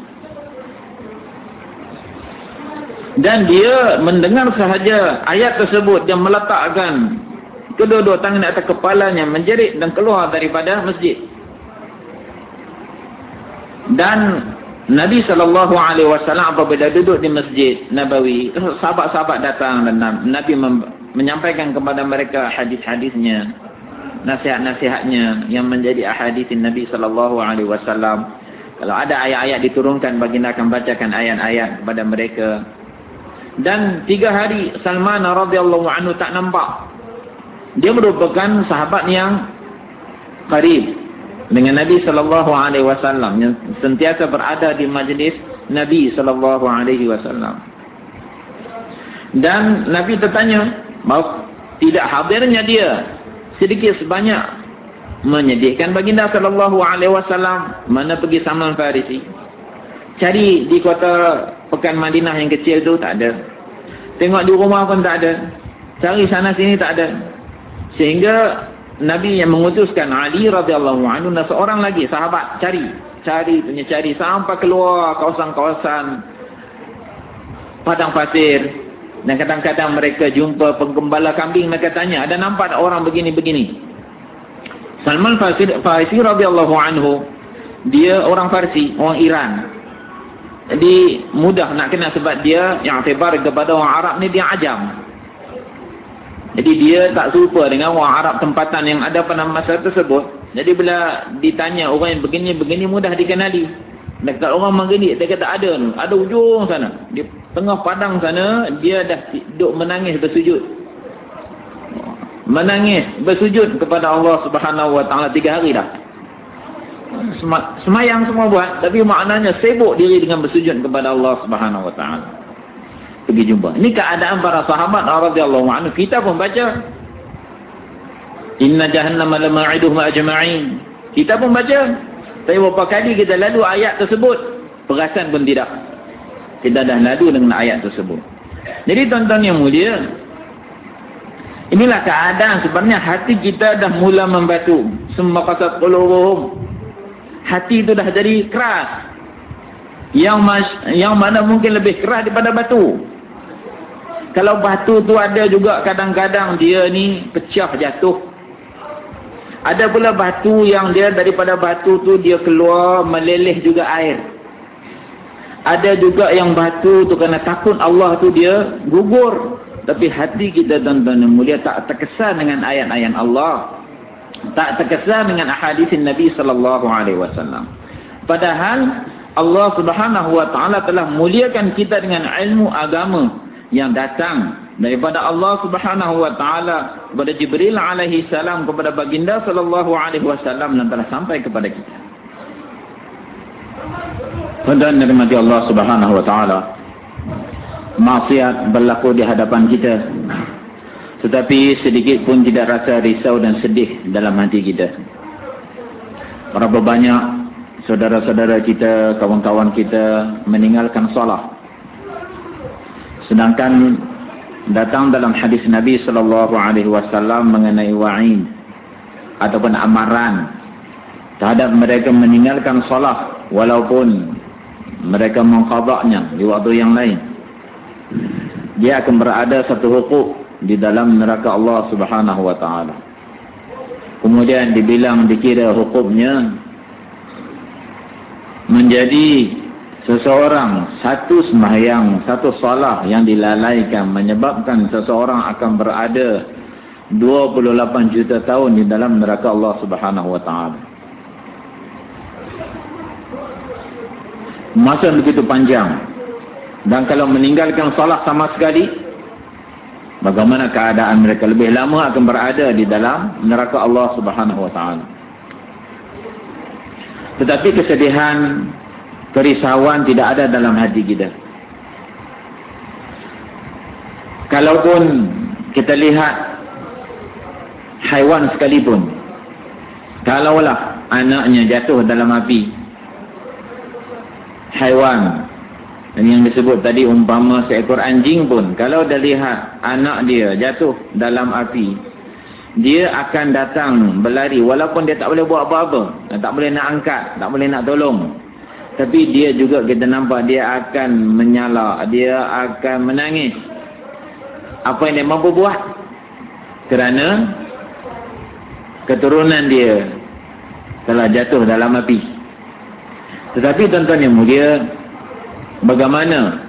Dan dia mendengar sahaja ayat tersebut yang meletakkan kedua-dua tangan atas kepalanya menjerit dan keluar daripada masjid. Dan Nabi SAW apabila duduk di masjid Nabawi, sahabat-sahabat datang dan Nabi menyampaikan kepada mereka hadis-hadisnya nasihat-nasihatnya yang menjadi ahadithin Nabi sallallahu alaihi wasallam. Kalau ada ayat-ayat diturunkan baginda akan bacakan ayat-ayat kepada mereka. Dan tiga hari Salman radhiyallahu anhu tak nampak. Dia merupakan sahabat yang karib dengan Nabi sallallahu alaihi wasallam yang sentiasa berada di majlis Nabi sallallahu alaihi wasallam. Dan Nabi bertanya, mau tidak hadirnya dia sedikit sebanyak menyedihkan baginda sallallahu alaihi wasallam mana pergi Salman Farisi. Cari di kota pekan Madinah yang kecil tu tak ada. Tengok di rumah pun tak ada. Cari sana sini tak ada. Sehingga Nabi yang mengutuskan Ali radhiyallahu anhu dan seorang lagi sahabat cari. Cari punya cari. Sampai keluar kawasan-kawasan padang pasir dan kadang-kadang mereka jumpa penggembala kambing, mereka tanya, ada nampak orang begini-begini? Salman Farsi, radhiyallahu anhu, dia orang Farsi, orang Iran. Jadi mudah nak kenal sebab dia yang tebar kepada orang Arab ni dia ajam. Jadi dia tak serupa dengan orang Arab tempatan yang ada pada masa tersebut. Jadi bila ditanya orang yang begini-begini mudah dikenali. Dekat orang Maghrib dia kata ada. Ada ujung sana. Di tengah padang sana dia dah duduk menangis bersujud. Menangis bersujud kepada Allah Subhanahu Taala tiga hari dah. Semayang semua buat tapi maknanya sibuk diri dengan bersujud kepada Allah Subhanahu Taala. Pergi jumpa. Ini keadaan para sahabat. Kita pun baca Inna jahannama lama'iduhum ajma'in. Kita pun baca tapi berapa kali kita lalu ayat tersebut, perasan pun tidak. Kita dah lalu dengan ayat tersebut. Jadi tuan-tuan yang mulia, inilah keadaan sebenarnya hati kita dah mula membatu. Semua kasat qulubuhum. Hati itu dah jadi keras. Yang mas, yang mana mungkin lebih keras daripada batu. Kalau batu tu ada juga kadang-kadang dia ni pecah jatuh ada pula batu yang dia daripada batu tu dia keluar meleleh juga air. Ada juga yang batu tu kerana takut Allah tu dia gugur. Tapi hati kita tuan-tuan yang mulia tak terkesan dengan ayat-ayat Allah. Tak terkesan dengan ahadis Nabi sallallahu alaihi wasallam. Padahal Allah Subhanahu wa taala telah muliakan kita dengan ilmu agama yang datang daripada Allah Subhanahu wa taala kepada Jibril alaihi salam kepada baginda sallallahu alaihi wasallam dan telah sampai kepada kita. Dan nikmat Allah Subhanahu wa taala maksiat berlaku di hadapan kita tetapi sedikit pun tidak rasa risau dan sedih dalam hati kita. Berapa banyak saudara-saudara kita, kawan-kawan kita meninggalkan solat. Sedangkan datang dalam hadis Nabi sallallahu alaihi wasallam mengenai wa'id ataupun amaran terhadap mereka meninggalkan solat walaupun mereka mengqadanya di waktu yang lain. Dia akan berada satu hukuk di dalam neraka Allah Subhanahu wa taala. Kemudian dibilang dikira hukumnya menjadi seseorang satu sembahyang, satu salah yang dilalaikan menyebabkan seseorang akan berada 28 juta tahun di dalam neraka Allah Subhanahu wa taala. Masa begitu panjang. Dan kalau meninggalkan salah sama sekali, bagaimana keadaan mereka lebih lama akan berada di dalam neraka Allah Subhanahu wa taala. Tetapi kesedihan kerisauan tidak ada dalam hati kita. Kalaupun kita lihat haiwan sekalipun, kalaulah anaknya jatuh dalam api, haiwan yang disebut tadi umpama seekor anjing pun, kalau dah lihat anak dia jatuh dalam api, dia akan datang berlari walaupun dia tak boleh buat apa-apa, tak boleh nak angkat, tak boleh nak tolong. Tapi dia juga kita nampak dia akan menyala. Dia akan menangis. Apa yang dia mampu buat? Kerana keturunan dia telah jatuh dalam api. Tetapi tuan-tuan yang mulia, bagaimana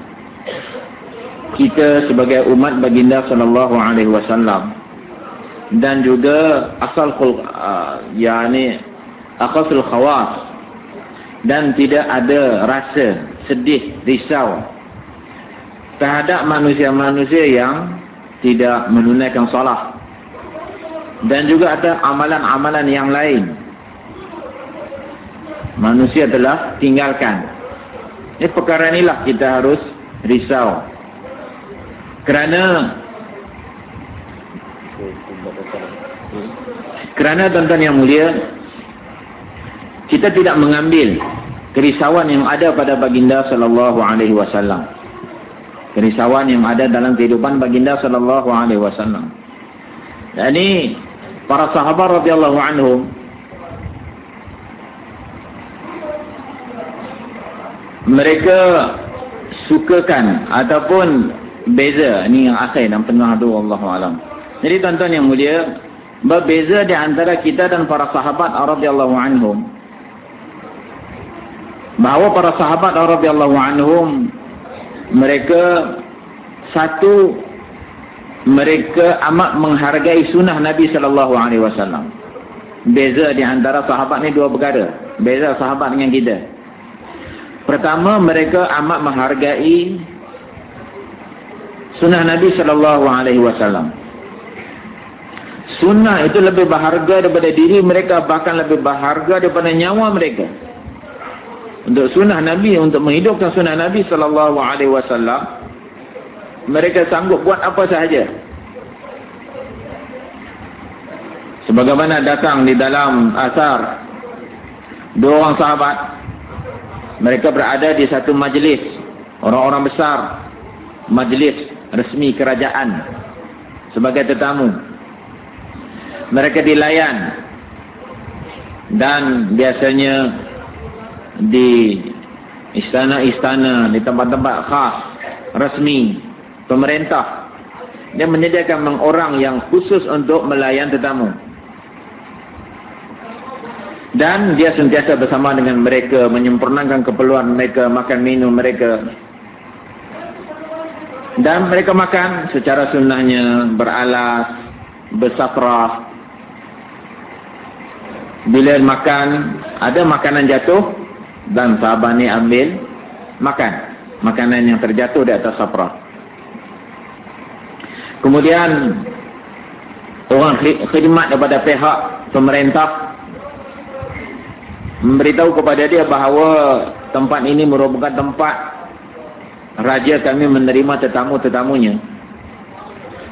kita sebagai umat baginda sallallahu alaihi wasallam dan juga asal khul uh, yakni aqasul khawas dan tidak ada rasa sedih, risau terhadap manusia-manusia yang tidak menunaikan salat dan juga ada amalan-amalan yang lain. Manusia telah tinggalkan. Ini perkara inilah kita harus risau. Kerana kerana tuan-tuan yang mulia kita tidak mengambil kerisauan yang ada pada baginda sallallahu alaihi wasallam. Kerisauan yang ada dalam kehidupan baginda sallallahu alaihi wasallam. Ini para sahabat radhiyallahu anhum mereka sukakan ataupun beza ini yang akhir dan tengah tu Allah alam. Jadi tuan-tuan yang mulia, berbeza di antara kita dan para sahabat radhiyallahu anhum bahawa para sahabat radhiyallahu anhum mereka satu mereka amat menghargai sunnah Nabi sallallahu alaihi wasallam. Beza di antara sahabat ni dua perkara. Beza sahabat dengan kita. Pertama, mereka amat menghargai sunnah Nabi sallallahu alaihi wasallam. Sunnah itu lebih berharga daripada diri mereka, bahkan lebih berharga daripada nyawa mereka untuk sunnah Nabi untuk menghidupkan sunnah Nabi sallallahu alaihi wasallam mereka sanggup buat apa sahaja. Sebagaimana datang di dalam asar dua orang sahabat mereka berada di satu majlis orang-orang besar majlis resmi kerajaan sebagai tetamu. Mereka dilayan dan biasanya di istana-istana, di tempat-tempat khas, resmi, pemerintah. Dia menyediakan orang yang khusus untuk melayan tetamu. Dan dia sentiasa bersama dengan mereka, menyempurnakan keperluan mereka, makan minum mereka. Dan mereka makan secara sunnahnya, beralas, bersafrah. Bila makan, ada makanan jatuh, dan sahabat ni ambil makan. Makanan yang terjatuh di atas safrah kemudian orang khidmat daripada pihak pemerintah memberitahu kepada dia bahawa tempat ini merupakan tempat raja kami menerima tetamu-tetamunya.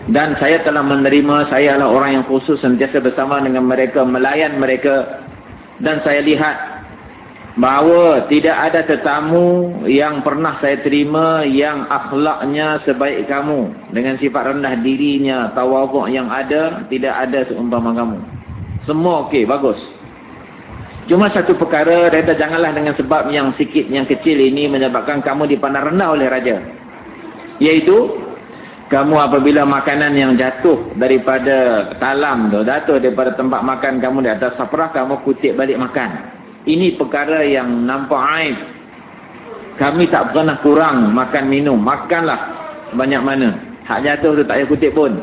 Dan saya telah menerima saya adalah orang yang khusus sentiasa bersama dengan mereka melayan mereka. Dan saya lihat bahawa tidak ada tetamu yang pernah saya terima yang akhlaknya sebaik kamu. Dengan sifat rendah dirinya tawaduk yang ada tidak ada seumpama kamu. Semua okey bagus. Cuma satu perkara reda janganlah dengan sebab yang sikit yang kecil ini menyebabkan kamu dipandang rendah oleh raja. Iaitu kamu apabila makanan yang jatuh daripada talam tu jatuh daripada tempat makan kamu di atas saprah kamu kutip balik makan ini perkara yang nampak aib. Kami tak pernah kurang makan minum. Makanlah sebanyak mana. Hak jatuh tu tak payah kutip pun.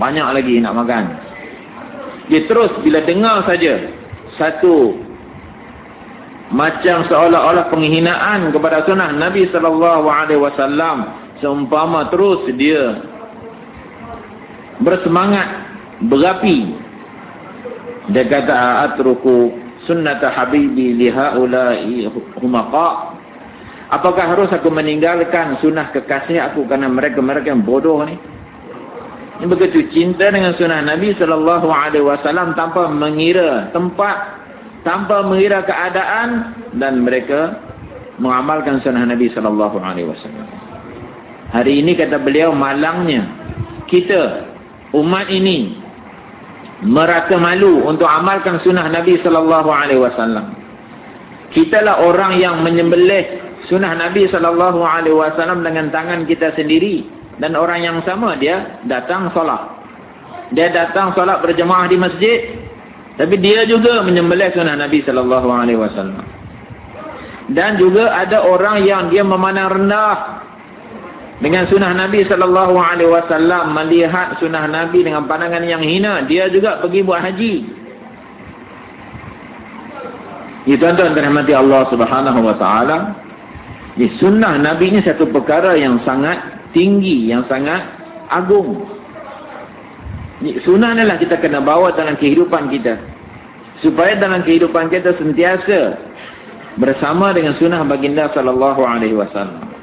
Banyak lagi nak makan. Dia terus bila dengar saja satu macam seolah-olah penghinaan kepada sunnah Nabi sallallahu alaihi wasallam seumpama terus dia bersemangat berapi dia kata atruku sunnata habibi lihaula'i humaqa Apakah harus aku meninggalkan sunnah kekasih aku kerana mereka-mereka yang bodoh ni? Ini begitu cinta dengan sunnah Nabi sallallahu alaihi wasallam tanpa mengira tempat, tanpa mengira keadaan dan mereka mengamalkan sunnah Nabi sallallahu alaihi wasallam. Hari ini kata beliau malangnya kita umat ini merasa malu untuk amalkan sunnah Nabi sallallahu alaihi wasallam. Kitalah orang yang menyembelih sunnah Nabi sallallahu alaihi wasallam dengan tangan kita sendiri dan orang yang sama dia datang solat. Dia datang solat berjemaah di masjid tapi dia juga menyembelih sunnah Nabi sallallahu alaihi wasallam. Dan juga ada orang yang dia memandang rendah dengan sunnah Nabi sallallahu alaihi wasallam melihat sunnah Nabi dengan pandangan yang hina, dia juga pergi buat haji. Itu tuan-tuan dirahmati Allah Subhanahu wa taala. Jadi sunnah Nabi ini satu perkara yang sangat tinggi, yang sangat agung. Jadi, sunnah inilah kita kena bawa dalam kehidupan kita. Supaya dalam kehidupan kita sentiasa bersama dengan sunnah baginda sallallahu alaihi wasallam.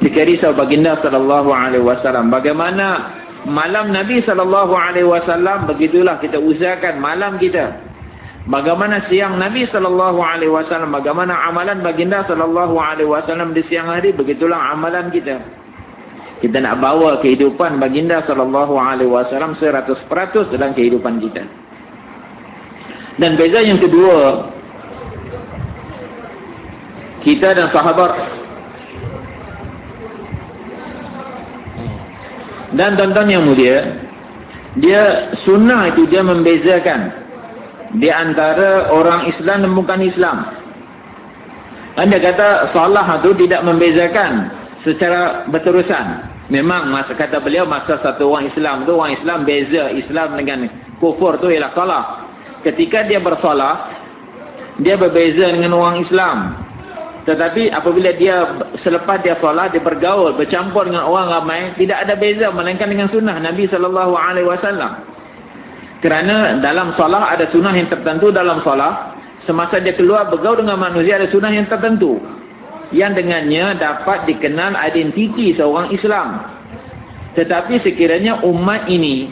Jika risau baginda sallallahu alaihi wasallam bagaimana malam Nabi sallallahu alaihi wasallam begitulah kita usahakan malam kita Bagaimana siang Nabi sallallahu alaihi wasallam, bagaimana amalan baginda sallallahu alaihi wasallam di siang hari, begitulah amalan kita. Kita nak bawa kehidupan baginda sallallahu alaihi wasallam 100% dalam kehidupan kita. Dan beza yang kedua, kita dan sahabat dan tuan-tuan yang mulia, dia sunnah itu dia membezakan di antara orang Islam dan bukan Islam. Anda kata salah itu tidak membezakan secara berterusan. Memang masa kata beliau masa satu orang Islam tu orang Islam beza Islam dengan kufur tu ialah salah. Ketika dia bersalah dia berbeza dengan orang Islam. Tetapi apabila dia selepas dia salat dia bergaul bercampur dengan orang ramai tidak ada beza melainkan dengan sunnah Nabi sallallahu alaihi wasallam. Kerana dalam solah ada sunnah yang tertentu dalam solah. Semasa dia keluar bergaul dengan manusia ada sunnah yang tertentu. Yang dengannya dapat dikenal identiti seorang Islam. Tetapi sekiranya umat ini.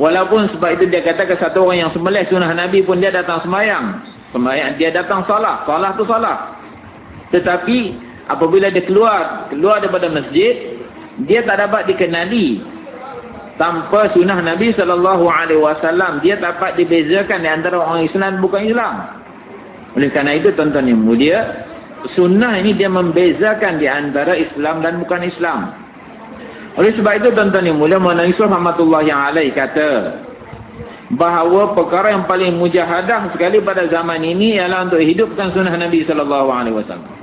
Walaupun sebab itu dia kata satu orang yang sembelih sunnah Nabi pun dia datang semayang. Semayang dia datang solah. Solah tu solah. Tetapi apabila dia keluar. Keluar daripada masjid. Dia tak dapat dikenali tanpa sunnah Nabi sallallahu alaihi wasallam dia dapat dibezakan di antara orang Islam bukan Islam. Oleh kerana itu tuan-tuan yang mulia, sunnah ini dia membezakan di antara Islam dan bukan Islam. Oleh sebab itu tuan-tuan yang mulia, Muhammad Yusuf Rahmatullah yang alaih kata bahawa perkara yang paling mujahadah sekali pada zaman ini ialah untuk hidupkan sunnah Nabi sallallahu alaihi wasallam.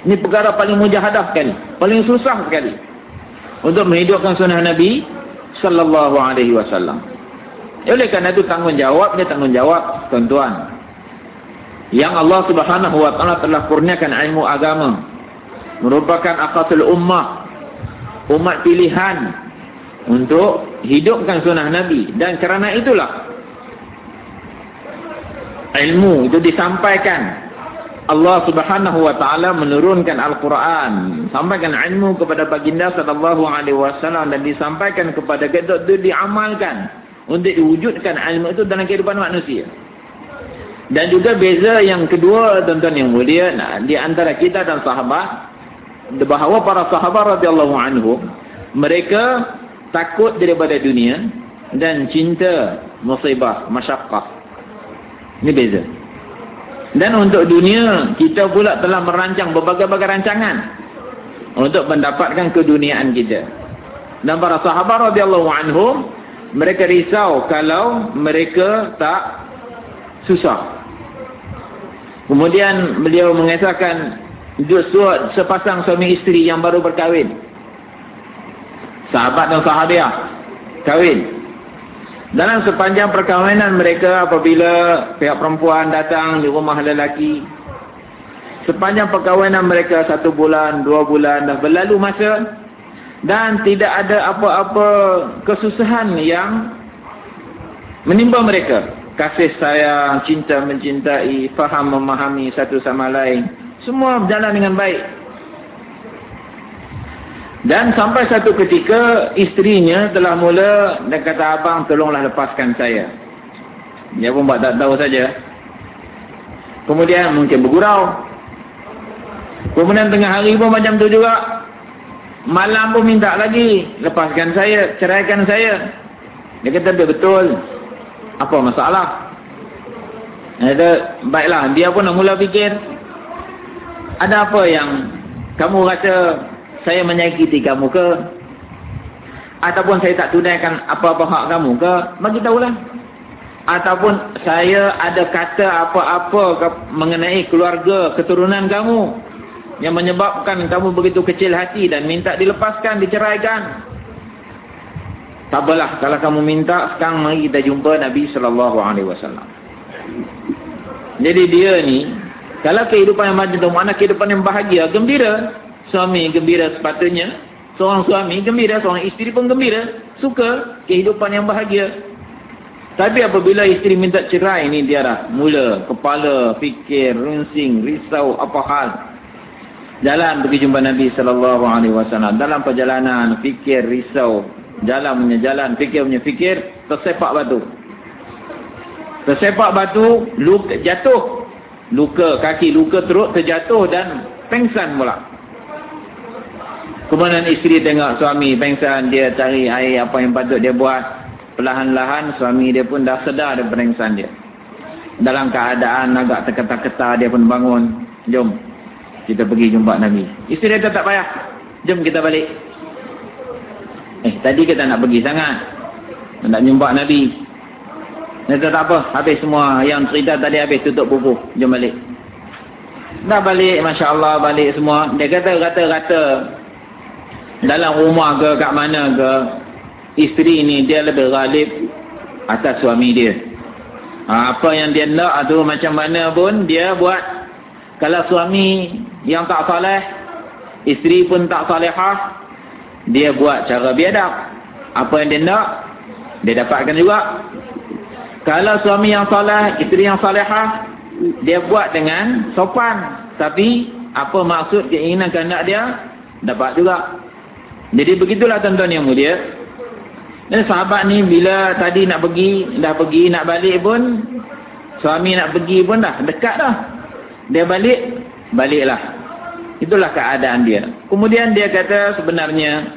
Ini perkara paling mujahadah sekali, paling susah sekali untuk menghidupkan sunnah Nabi sallallahu alaihi wasallam. Oleh kerana itu tanggungjawab dia tanggungjawab tuan-tuan. Yang Allah Subhanahu wa taala telah kurniakan ilmu agama merupakan asasul ummah umat pilihan untuk hidupkan sunnah Nabi dan kerana itulah ilmu itu disampaikan Allah Subhanahu wa taala menurunkan Al-Quran, sampaikan ilmu kepada baginda sallallahu alaihi wasallam dan disampaikan kepada kita itu diamalkan untuk diwujudkan ilmu itu dalam kehidupan manusia. Dan juga beza yang kedua tuan-tuan yang mulia nah, di antara kita dan sahabat bahawa para sahabat radhiyallahu anhum mereka takut daripada dunia dan cinta musibah, masyaqqah. Ini beza. Dan untuk dunia, kita pula telah merancang berbagai-bagai rancangan untuk mendapatkan keduniaan kita. Dan para sahabat radhiyallahu anhum, mereka risau kalau mereka tak susah. Kemudian beliau mengesahkan sepasang suami isteri yang baru berkahwin. Sahabat dan sahabiah. Kahwin. Dalam sepanjang perkahwinan mereka apabila pihak perempuan datang di rumah lelaki. Sepanjang perkahwinan mereka satu bulan, dua bulan dah berlalu masa. Dan tidak ada apa-apa kesusahan yang menimba mereka. Kasih sayang, cinta mencintai, faham memahami satu sama lain. Semua berjalan dengan baik. Dan sampai satu ketika istrinya telah mula dan kata abang tolonglah lepaskan saya. Dia pun tak tahu saja. Kemudian mungkin bergurau. Kemudian tengah hari pun macam tu juga. Malam pun minta lagi. Lepaskan saya. Ceraikan saya. Dia kata betul. Apa masalah? Dia kata baiklah. Dia pun nak mula fikir. Ada apa yang kamu rasa saya menyakiti kamu ke? Ataupun saya tak tunaikan apa-apa hak kamu ke? Bagi tahulah. Ataupun saya ada kata apa-apa mengenai keluarga, keturunan kamu. Yang menyebabkan kamu begitu kecil hati dan minta dilepaskan, diceraikan. Tak apalah kalau kamu minta sekarang mari kita jumpa Nabi sallallahu alaihi wasallam. Jadi dia ni kalau kehidupan yang macam tu mana kehidupan yang bahagia, gembira, suami gembira sepatutnya, seorang suami gembira, seorang isteri pun gembira, suka kehidupan yang bahagia. Tapi apabila isteri minta cerai ni dia dah mula kepala fikir, rinsing, risau apa hal. Jalan pergi jumpa Nabi wasallam. Dalam perjalanan fikir, risau, jalan punya jalan, fikir punya fikir, tersepak batu. Tersepak batu, luka, jatuh. Luka kaki, luka teruk, terjatuh dan pengsan pula. Kemudian isteri tengok suami pengsan, dia cari air apa yang patut dia buat. Perlahan-lahan suami dia pun dah sedar dia pengsan dia. Dalam keadaan agak terketar-ketar dia pun bangun. Jom, kita pergi jumpa Nabi. Isteri dia tak payah. Jom kita balik. Eh, tadi kita nak pergi sangat. Nak jumpa Nabi. Dia tak apa, habis semua yang cerita tadi habis tutup buku. Jom balik. Dah balik, Masya Allah balik semua. Dia kata, kata, kata, dalam rumah ke kat mana ke isteri ni dia lebih galib atas suami dia. Ha, apa yang dia nak tu macam mana pun dia buat. Kalau suami yang tak salih isteri pun tak salihah dia buat cara biadab. Apa yang dia nak dia dapatkan juga. Kalau suami yang salih isteri yang salihah dia buat dengan sopan. Tapi apa maksud keinginan kehendak dia? Dapat juga jadi begitulah tuan-tuan yang mulia. Dan sahabat ni bila tadi nak pergi, dah pergi, nak balik pun, suami nak pergi pun dah, dekat dah. Dia balik, baliklah. Itulah keadaan dia. Kemudian dia kata sebenarnya,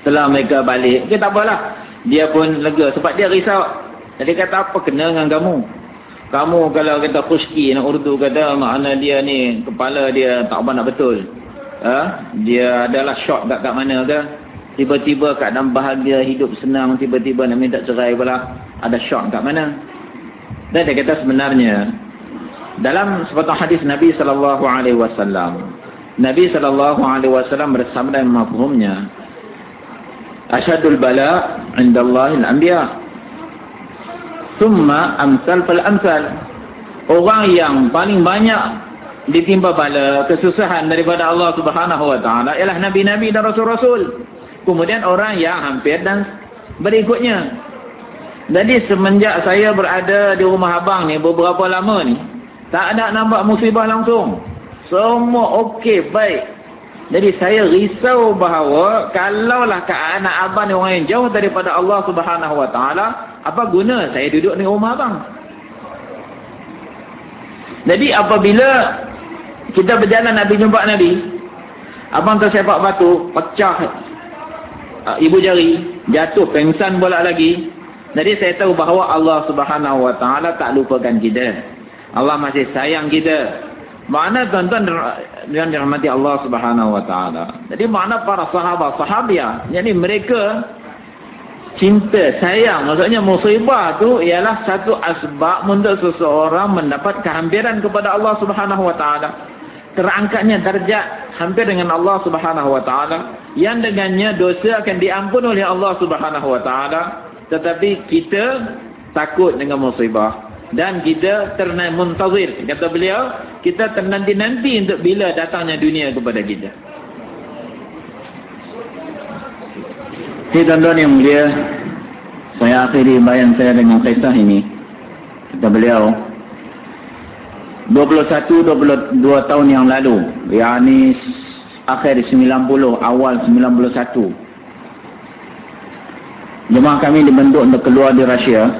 setelah mereka balik, okay, tak apalah. Dia pun lega sebab dia risau. Jadi kata apa kena dengan kamu? Kamu kalau kata kuski nak urdu kata makna dia ni, kepala dia tak apa nak betul ha? dia adalah shock kat kat mana ke? Tiba-tiba keadaan bahagia hidup senang tiba-tiba nak minta cerai pula ada shock kat mana? Dan dia kata sebenarnya dalam sepatah hadis Nabi sallallahu alaihi wasallam Nabi sallallahu alaihi wasallam bersabda dengan mafhumnya asyadul bala indallahi al-anbiya thumma amsal fal amsal orang yang paling banyak ditimpa bala kesusahan daripada Allah Subhanahu wa taala ialah nabi-nabi dan rasul-rasul. Kemudian orang yang hampir dan berikutnya. Jadi semenjak saya berada di rumah abang ni beberapa lama ni, tak ada nampak musibah langsung. Semua okey, baik. Jadi saya risau bahawa kalaulah anak abang ni orang yang jauh daripada Allah Subhanahu wa taala, apa guna saya duduk di rumah abang? Jadi apabila kita berjalan Nabi jumpa Nabi. Abang tersepak batu, pecah uh, ibu jari, jatuh pengsan pula lagi. Jadi saya tahu bahawa Allah Subhanahu Wa Taala tak lupakan kita. Allah masih sayang kita. Mana tuan-tuan yang dirahmati Allah Subhanahu Wa Taala. Jadi mana para sahabat, sahabiah, jadi mereka cinta, sayang. Maksudnya musibah tu ialah satu asbab untuk seseorang mendapat kehampiran kepada Allah Subhanahu Wa Taala. Terangkatnya darjat hampir dengan Allah Subhanahu Wa Taala yang dengannya dosa akan diampun oleh Allah Subhanahu Wa Taala. Tetapi kita takut dengan musibah dan kita ternai muntazir kata beliau kita ternanti-nanti untuk bila datangnya dunia kepada kita Ini tuan-tuan yang mulia, saya akhiri bayan saya dengan kisah ini. Kata beliau, 21-22 tahun yang lalu, yakni akhir 90, awal 91, jemaah kami dibentuk untuk keluar di Rusia.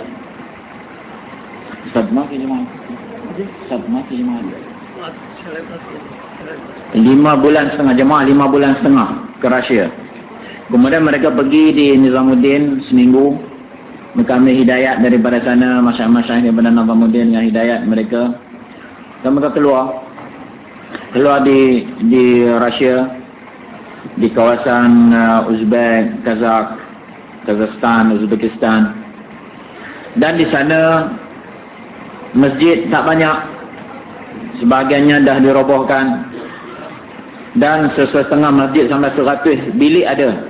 Ustaz, maaf jemaah. Ustaz, maaf jemaah. Lima bulan setengah jemaah, lima bulan setengah ke Rusia. Kemudian mereka pergi di Nizamuddin seminggu. Mereka ambil hidayat daripada sana. Masyarakat-masyarakat daripada Nizamuddin dengan hidayat mereka. Dan mereka keluar. Keluar di di Rusia. Di kawasan uh, Uzbek, Kazakh, Kazakhstan, Uzbekistan. Dan di sana masjid tak banyak. Sebahagiannya dah dirobohkan. Dan sesuai setengah masjid sampai seratus bilik ada.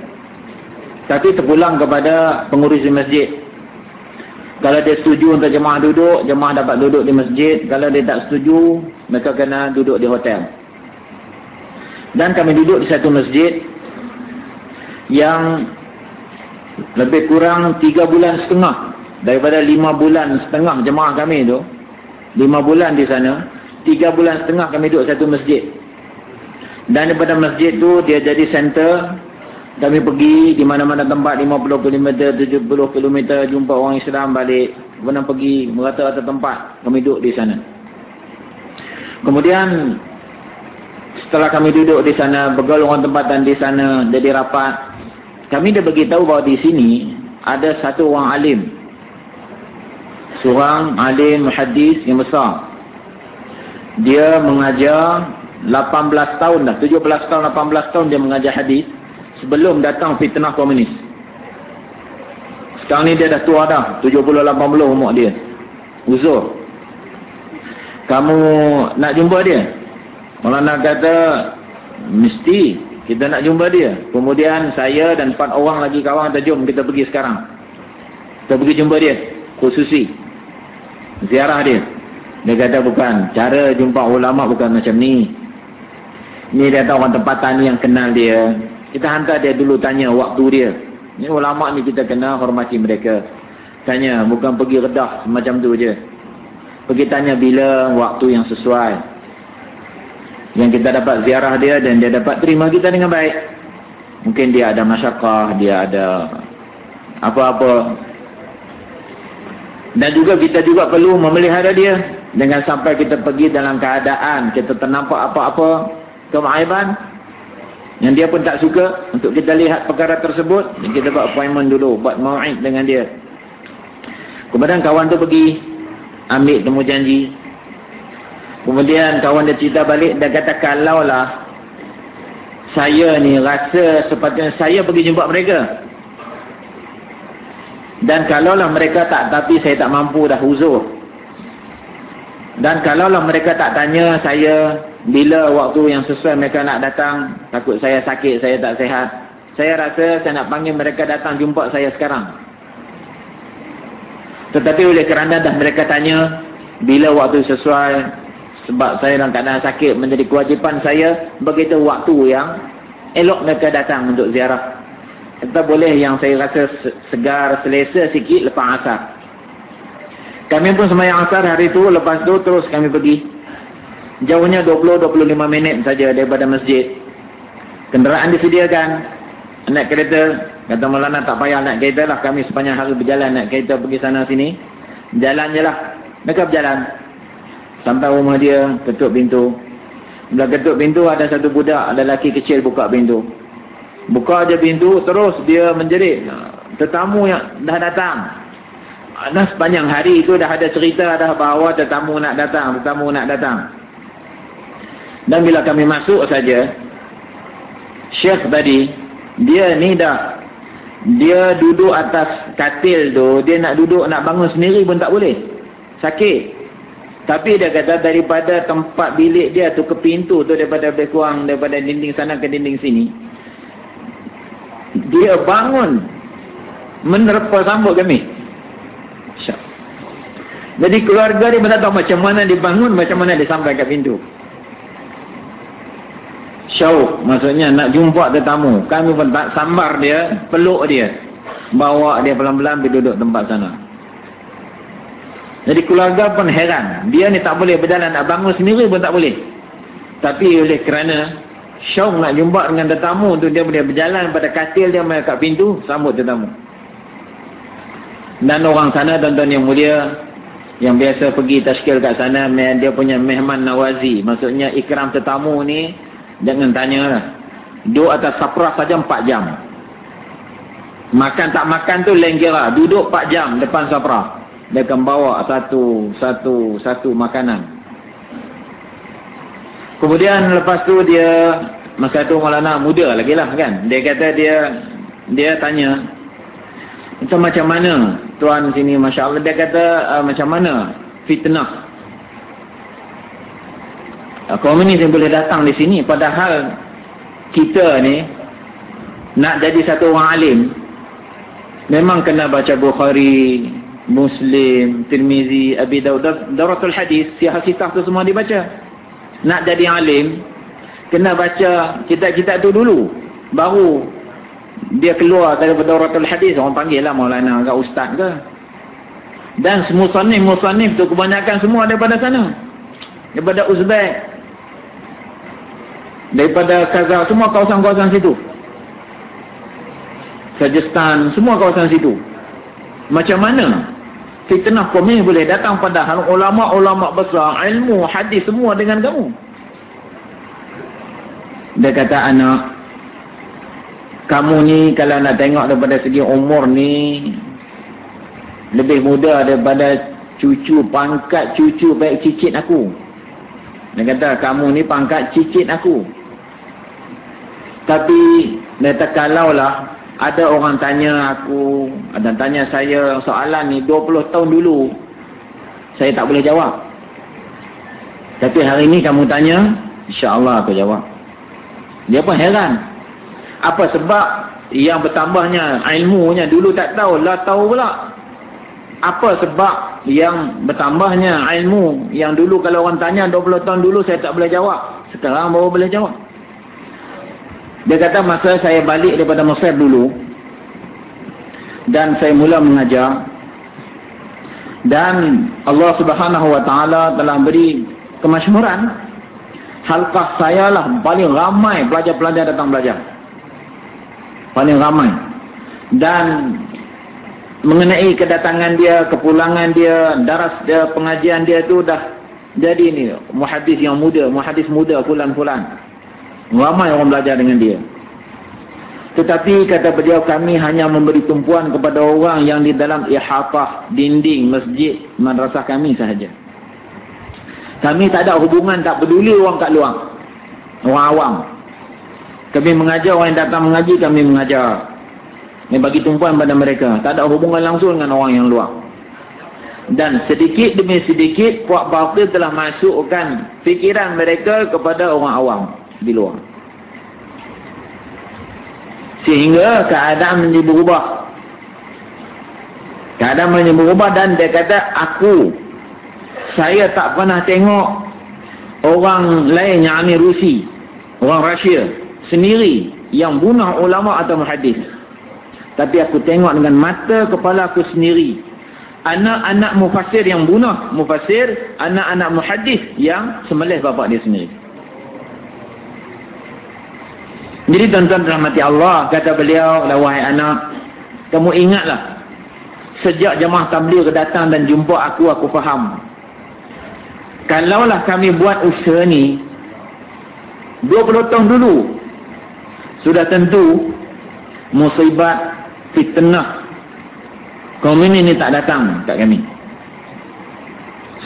Tapi terpulang kepada pengurus di masjid. Kalau dia setuju untuk jemaah duduk, jemaah dapat duduk di masjid. Kalau dia tak setuju, mereka kena duduk di hotel. Dan kami duduk di satu masjid yang lebih kurang tiga bulan setengah daripada lima bulan setengah jemaah kami itu. Lima bulan di sana, tiga bulan setengah kami duduk satu masjid. Dan daripada masjid tu dia jadi center kami pergi di mana-mana tempat 50 km, 70 km jumpa orang Islam balik. Kemudian pergi merata-rata tempat. Kami duduk di sana. Kemudian setelah kami duduk di sana, bergolongan tempatan di sana, jadi rapat. Kami dah beritahu bahawa di sini ada satu orang alim. Seorang alim hadis yang besar. Dia mengajar 18 tahun dah. 17 tahun, 18 tahun dia mengajar hadis sebelum datang fitnah komunis. Sekarang ni dia dah tua dah. 70-80 umur dia. Uzur. Kamu nak jumpa dia? Malah nak kata, mesti kita nak jumpa dia. Kemudian saya dan empat orang lagi kawan kata, jom kita pergi sekarang. Kita pergi jumpa dia. Khususi. Ziarah dia. Dia kata bukan. Cara jumpa ulama bukan macam ni. Ni dia tahu orang tempatan ni yang kenal dia. Kita hantar dia dulu tanya waktu dia. Ini ulama ni kita kena hormati mereka. Tanya, bukan pergi redah macam tu je. Pergi tanya bila waktu yang sesuai. Yang kita dapat ziarah dia dan dia dapat terima kita dengan baik. Mungkin dia ada masyarakat, dia ada apa-apa. Dan juga kita juga perlu memelihara dia. Dengan sampai kita pergi dalam keadaan kita ternampak apa-apa kemaiban, yang dia pun tak suka untuk kita lihat perkara tersebut kita buat appointment dulu buat mau'id dengan dia. Kemudian kawan tu pergi ambil temu janji. Kemudian kawan dia cerita balik dia kata kalau lah saya ni rasa sepatutnya saya pergi jumpa mereka. Dan kalau lah mereka tak tapi saya tak mampu dah huzur. Dan kalau lah mereka tak tanya saya bila waktu yang sesuai mereka nak datang, takut saya sakit, saya tak sehat. Saya rasa saya nak panggil mereka datang jumpa saya sekarang. Tetapi oleh kerana dah mereka tanya, bila waktu sesuai, sebab saya dalam keadaan sakit menjadi kewajipan saya, begitu waktu yang elok mereka datang untuk ziarah. Kita boleh yang saya rasa segar, selesa sikit lepas asar. Kami pun semayang asar hari itu, lepas itu terus kami pergi. Jauhnya 20-25 minit saja daripada masjid. Kenderaan disediakan. Naik kereta. Kata Maulana tak payah naik kereta lah. Kami sepanjang hari berjalan naik kereta pergi sana sini. Jalan je lah. Mereka berjalan. Sampai rumah dia. Ketuk pintu. Bila ketuk pintu ada satu budak. Ada lelaki kecil buka pintu. Buka aja pintu. Terus dia menjerit. Tetamu yang dah datang. Dah sepanjang hari itu dah ada cerita dah bahawa tetamu nak datang. Tetamu nak datang. Dan bila kami masuk saja, Syekh tadi, dia ni dah dia duduk atas katil tu, dia nak duduk, nak bangun sendiri pun tak boleh. Sakit. Tapi dia kata daripada tempat bilik dia tu ke pintu tu daripada lebih kurang daripada dinding sana ke dinding sini. Dia bangun menerpa sambut kami. Jadi keluarga dia tak tahu macam mana dibangun, macam mana dia sampai ke pintu. Syauq maksudnya nak jumpa tetamu. Kami pun tak sambar dia, peluk dia. Bawa dia pelan-pelan pergi duduk tempat sana. Jadi keluarga pun heran. Dia ni tak boleh berjalan nak bangun sendiri pun tak boleh. Tapi oleh kerana Syauq nak jumpa dengan tetamu tu dia boleh berjalan pada katil dia mai kat pintu sambut tetamu. Dan orang sana tuan-tuan yang mulia yang biasa pergi tashkil kat sana dia punya mehman nawazi. Maksudnya ikram tetamu ni Jangan tanya lah. Duduk atas saprah saja 4 jam. Makan tak makan tu kira. Duduk 4 jam depan saprah. Dia akan bawa satu, satu, satu makanan. Kemudian lepas tu dia, masa tu Maulana muda lagi lah kan. Dia kata dia, dia tanya, itu macam mana tuan sini Masya Allah. Dia kata uh, macam mana fitnah komunis yang boleh datang di sini padahal kita ni nak jadi satu orang alim memang kena baca Bukhari Muslim, Tirmizi, Abi Dawud Daratul Hadis, Sihasitah tu semua dibaca. Nak jadi alim kena baca kitab-kitab tu dulu baru dia keluar daripada Daratul Hadis. Orang panggil lah Maulana ke Ustaz ke. Dan musanif-musanif tu kebanyakan semua daripada sana. Daripada Uzbek daripada Kaza semua kawasan-kawasan situ. Sajistan semua kawasan situ. Macam mana? Fitnah komis boleh datang pada ulama-ulama besar ilmu hadis semua dengan kamu. Dia kata anak kamu ni kalau nak tengok daripada segi umur ni lebih muda daripada cucu pangkat cucu baik cicit aku. Dia kata kamu ni pangkat cicit aku tapi kata kalau lah ada orang tanya aku, ada tanya saya soalan ni 20 tahun dulu, saya tak boleh jawab. Tapi hari ni kamu tanya, insya-Allah aku jawab. Dia pun heran. Apa sebab yang bertambahnya ilmunya dulu tak tahu, lah tahu pula. Apa sebab yang bertambahnya ilmu yang dulu kalau orang tanya 20 tahun dulu saya tak boleh jawab. Sekarang baru boleh jawab. Dia kata masa saya balik daripada Mesir dulu dan saya mula mengajar dan Allah Subhanahu wa taala telah beri kemasyhuran halqah saya lah paling ramai pelajar-pelajar datang belajar. Paling ramai. Dan mengenai kedatangan dia, kepulangan dia, daras dia, pengajian dia tu dah jadi ni muhaddis yang muda, muhaddis muda fulan-fulan. Ramai orang belajar dengan dia. Tetapi kata beliau kami hanya memberi tumpuan kepada orang yang di dalam ihatah dinding masjid madrasah kami sahaja. Kami tak ada hubungan tak peduli orang kat luar. Orang awam. Kami mengajar orang yang datang mengaji kami mengajar. Kami bagi tumpuan pada mereka. Tak ada hubungan langsung dengan orang yang luar. Dan sedikit demi sedikit puak batil telah masukkan fikiran mereka kepada orang awam di luar. Sehingga keadaan menjadi berubah. Keadaan menjadi berubah dan dia kata, aku, saya tak pernah tengok orang lain yang ini Rusi, orang Rusia, sendiri yang bunuh ulama atau muhadis. Tapi aku tengok dengan mata kepala aku sendiri. Anak-anak mufasir yang bunuh mufasir, anak-anak muhadis yang semelih bapak dia sendiri. Jadi tuan-tuan rahmati Allah, kata beliau, wahai anak, kamu ingatlah, sejak jemaah tabligh datang dan jumpa aku, aku faham. Kalaulah kami buat usaha ni, 20 tahun dulu, sudah tentu, musibat, fitnah, kaum ini ni tak datang kat kami.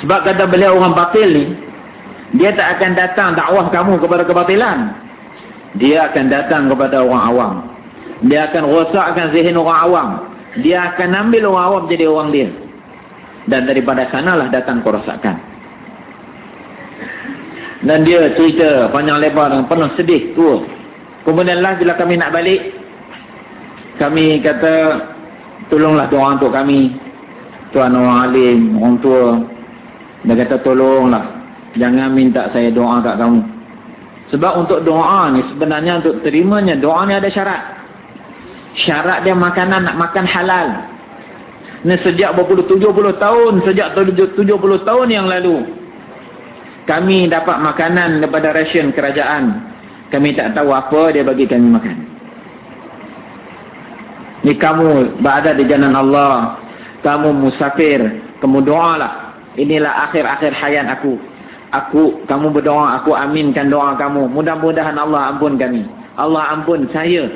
Sebab kata beliau orang batil ni, dia tak akan datang dakwah kamu kepada kebatilan dia akan datang kepada orang awam Dia akan rosakkan zihin orang awam. Dia akan ambil orang awam jadi orang dia. Dan daripada sanalah datang kerosakan. Dan dia cerita panjang lebar dengan penuh sedih. Tua. Kemudianlah bila kami nak balik. Kami kata. Tolonglah doa untuk kami. Tuan orang alim, orang tua. Dia kata tolonglah. Jangan minta saya doa kat kamu. Sebab untuk doa ni sebenarnya untuk terimanya doa ni ada syarat. Syarat dia makanan nak makan halal. Ni sejak berpuluh tujuh puluh tahun, sejak tujuh puluh tahun yang lalu. Kami dapat makanan daripada ration kerajaan. Kami tak tahu apa dia bagi kami makan. Ni kamu berada di jalan Allah. Kamu musafir. Kamu doalah. Inilah akhir-akhir hayat aku aku kamu berdoa aku aminkan doa kamu. Mudah-mudahan Allah ampun kami. Allah ampun saya.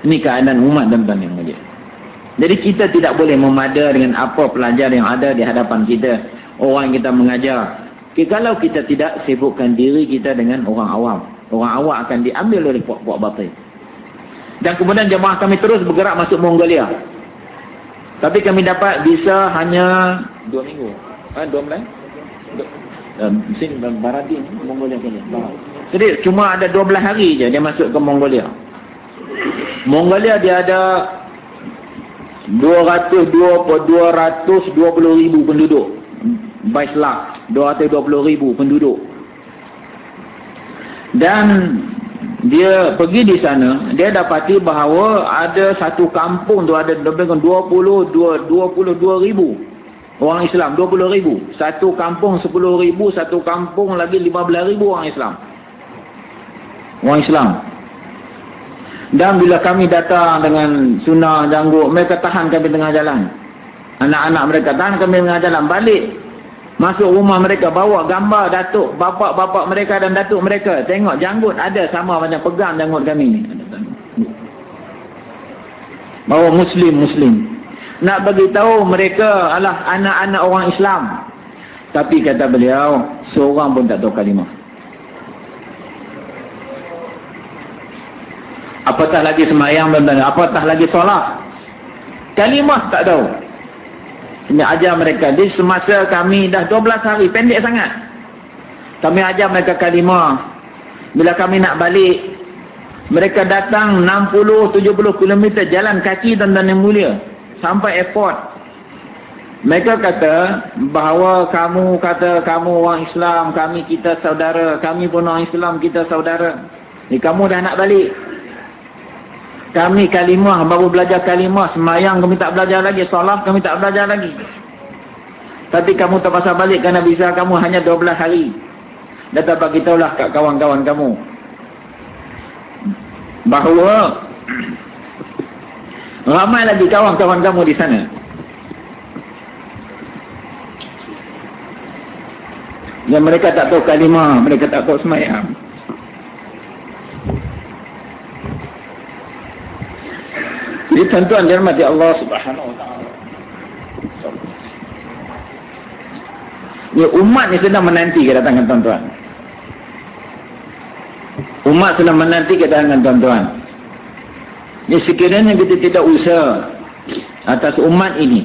Ini keadaan umat dan tuan yang mulia jadi kita tidak boleh memada dengan apa pelajar yang ada di hadapan kita. Orang yang kita mengajar. Kalau kita tidak sibukkan diri kita dengan orang awam. Orang awam akan diambil oleh puak-puak batin dan kemudian jemaah kami terus bergerak masuk Mongolia. Tapi kami dapat bisa hanya dua minggu. Ha, dua bulan di sini Baradin Mongolia kini. Jadi cuma ada 12 hari je dia masuk ke Mongolia. Mongolia dia ada 220 220 ribu penduduk. Baiklah, 220 ribu penduduk. Dan dia pergi di sana, dia dapati bahawa ada satu kampung tu ada lebih kurang 20 22 ribu Orang Islam 20 ribu. Satu kampung 10 ribu. Satu kampung lagi 15 ribu orang Islam. Orang Islam. Dan bila kami datang dengan sunnah janggut. Mereka tahan kami tengah jalan. Anak-anak mereka tahan kami tengah jalan. Balik. Masuk rumah mereka. Bawa gambar datuk. Bapak-bapak mereka dan datuk mereka. Tengok janggut ada sama macam pegang janggut kami ni. Bawa Muslim-Muslim nak bagi tahu mereka adalah anak-anak orang Islam. Tapi kata beliau, seorang pun tak tahu kalimah. Apatah lagi semayang apatah lagi solat. Kalimah tak tahu. Kami ajar mereka. Di semasa kami dah 12 hari, pendek sangat. Kami ajar mereka kalimah. Bila kami nak balik, mereka datang 60-70 km jalan kaki dan yang mulia sampai airport. Mereka kata bahawa kamu kata kamu orang Islam kami kita saudara kami pun orang Islam kita saudara. Ni kamu dah nak balik. Kami kalimah baru belajar kalimah. Semayang kami tak belajar lagi solat kami tak belajar lagi. Tapi kamu terpaksa balik kerana visa kamu hanya 12 hari. Data bagi tahulah kat kawan-kawan kamu. Bahawa Ramai lagi kawan-kawan kamu di sana. Yang mereka tak tahu kalimah, mereka tak tahu semayam. Jadi tuan-tuan dirmati Allah subhanahu wa ta'ala. Ni umat ni sedang menanti kedatangan tuan-tuan. Umat sedang menanti kedatangan tuan-tuan. Ya sekiranya kita tidak usaha atas umat ini.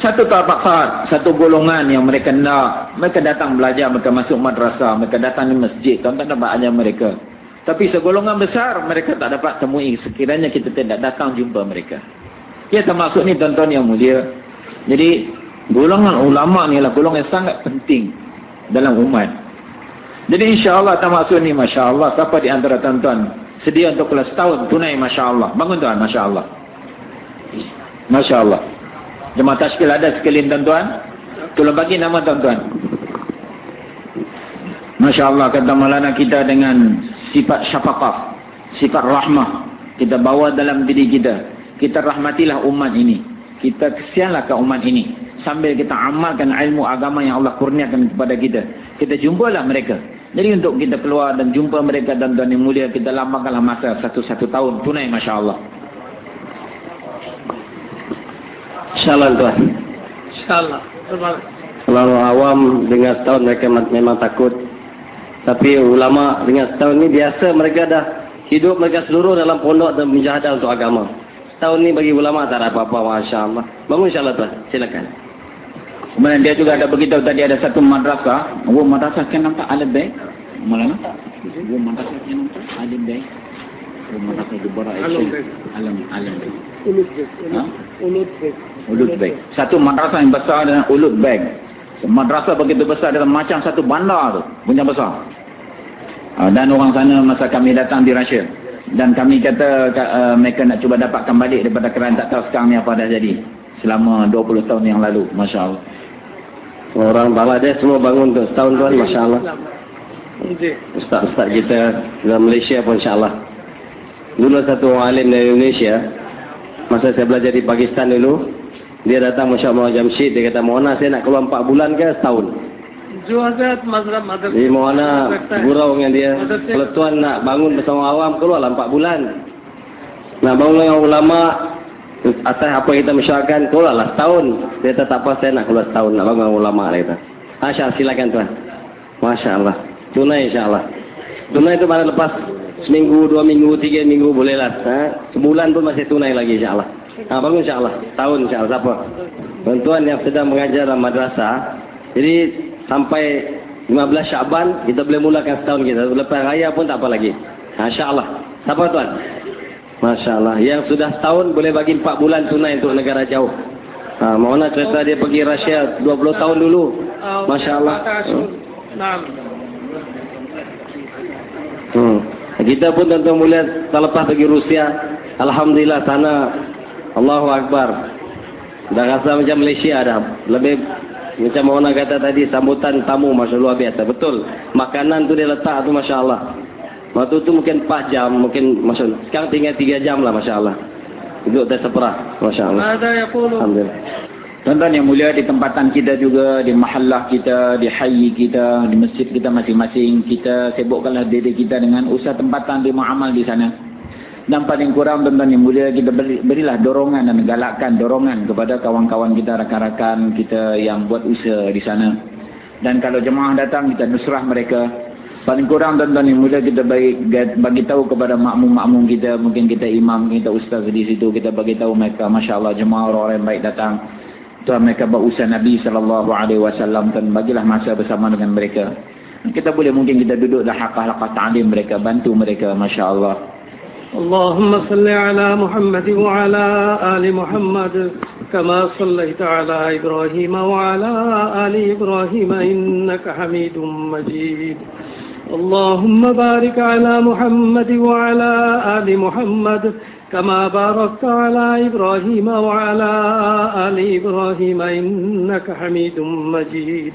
Satu tabakat, satu golongan yang mereka nak. Mereka datang belajar, mereka masuk madrasah, mereka datang di masjid. Tuan tak dapat ajar mereka. Tapi segolongan besar mereka tak dapat temui sekiranya kita tidak datang jumpa mereka. Ya termasuk ni tuan-tuan yang mulia. Jadi golongan ulama ni adalah golongan yang sangat penting dalam umat. Jadi insya-Allah termasuk ni masya-Allah siapa di antara tuan-tuan sedia untuk kelas tahun tunai Masya Allah bangun tuan Masya Allah Masya Allah jemaah tashkil ada sekalian tuan-tuan? Tolong bagi nama tuan-tuan. Masya Allah kata malana kita dengan sifat syafaqah sifat rahmah kita bawa dalam diri kita. Kita rahmatilah umat ini. Kita kesianlah ke umat ini. Sambil kita amalkan ilmu agama yang Allah kurniakan kepada kita. Kita jumpalah mereka jadi untuk kita keluar dan jumpa mereka dan tuan yang mulia, kita lambangkanlah masa satu-satu tahun tunai Masya Allah. InsyaAllah tuan. InsyaAllah. Kalau awam dengan setahun mereka memang takut. Tapi ulama dengan setahun ni biasa mereka dah hidup mereka seluruh dalam pondok dan menjahadah untuk agama. Tahun ni bagi ulama tak ada apa-apa, Masya Allah. Bangun insyaAllah tuan, silakan. Kemudian dia juga ada beritahu tadi ada satu madrasah. Oh, madrasah kan nampak alat baik. Nampak. Oh, madrasah kan nampak alat baik. Oh, madrasah di Alam baik. Alam, alam baik. Ulut baik. Ha? Ulut baik. Ulut baik. Satu madrasah yang besar dengan ulut baik. Madrasah begitu besar dalam macam satu bandar tu. Punya besar. Ha, dan orang sana masa kami datang di Russia. Dan kami kata uh, mereka nak cuba dapatkan balik daripada kerana tak tahu sekarang ni apa dah jadi. Selama 20 tahun yang lalu. Masya Allah. Orang Bangladesh semua bangun tu. Setahun tuan Masya Allah. Ustaz-ustaz kita dalam Malaysia pun Insya Allah. Dulu satu orang alim dari Indonesia Masa saya belajar di Pakistan dulu Dia datang Masya Allah Jamshid Dia kata Mohana saya nak keluar 4 bulan ke? Setahun. Jadi Mohana gurau dengan dia. Kalau tuan nak bangun bersama awam Keluarlah 4 bulan. Nak bangun dengan ulama atas apa kita mesyuarakan keluarlah setahun. Dia tak apa saya nak keluar setahun nak bangun ulama dia kata Masya silakan tuan. Masya Allah tunai insya Allah tunai itu mana lepas seminggu, dua minggu, tiga minggu bolehlah ha? sebulan pun masih tunai lagi insya Allah ha, bangun insya Allah tahun insya Allah siapa? Bantuan yang sedang mengajar dalam madrasah jadi sampai 15 Syaban kita boleh mulakan setahun kita. Lepas raya pun tak apa lagi. Ha, insya Allah siapa tuan Masya Allah. Yang sudah setahun boleh bagi empat bulan tunai untuk negara jauh. Ha, mana cerita dia pergi Rusia 20 tahun dulu. Masya Allah. Hmm. Kita pun tentu mulia selepas pergi Rusia. Alhamdulillah sana. Allahu Akbar. Dah rasa macam Malaysia dah. Lebih macam mana kata tadi sambutan tamu Masya Allah biasa. Betul. Makanan tu dia letak tu Masya Allah. Waktu itu mungkin 4 jam, mungkin Masya Allah. Sekarang tinggal 3 jam lah Masya Allah. Duduk tak seperah. Masya Allah. Alhamdulillah. Tuan-tuan yang mulia di tempatan kita juga, di mahallah kita, di hayi kita, di masjid kita masing-masing, kita sibukkanlah diri kita dengan usaha tempatan di muamal di sana. Dan paling kurang tuan-tuan yang mulia, kita beri, berilah dorongan dan galakkan dorongan kepada kawan-kawan kita, rakan-rakan kita yang buat usaha di sana. Dan kalau jemaah datang, kita nusrah mereka. Paling kurang tuan-tuan yang mulia kita bagi, bagi tahu kepada makmum-makmum kita, mungkin kita imam, kita ustaz di situ, kita bagi tahu mereka, Masya Allah, jemaah orang-orang yang baik datang. Tuhan mereka berusaha Nabi SAW dan bagilah masa bersama dengan mereka. Kita boleh mungkin kita duduk dah hakah-hakah ta'lim mereka, bantu mereka, Masya Allah. Allahumma salli ala Muhammad wa ala ali Muhammad kama sallaita ala Ibrahim wa ala ali Ibrahim innaka hamidun majid. اللهم بارك على محمد وعلى آل محمد كما باركت على إبراهيم وعلى آل إبراهيم إنك حميد مجيد.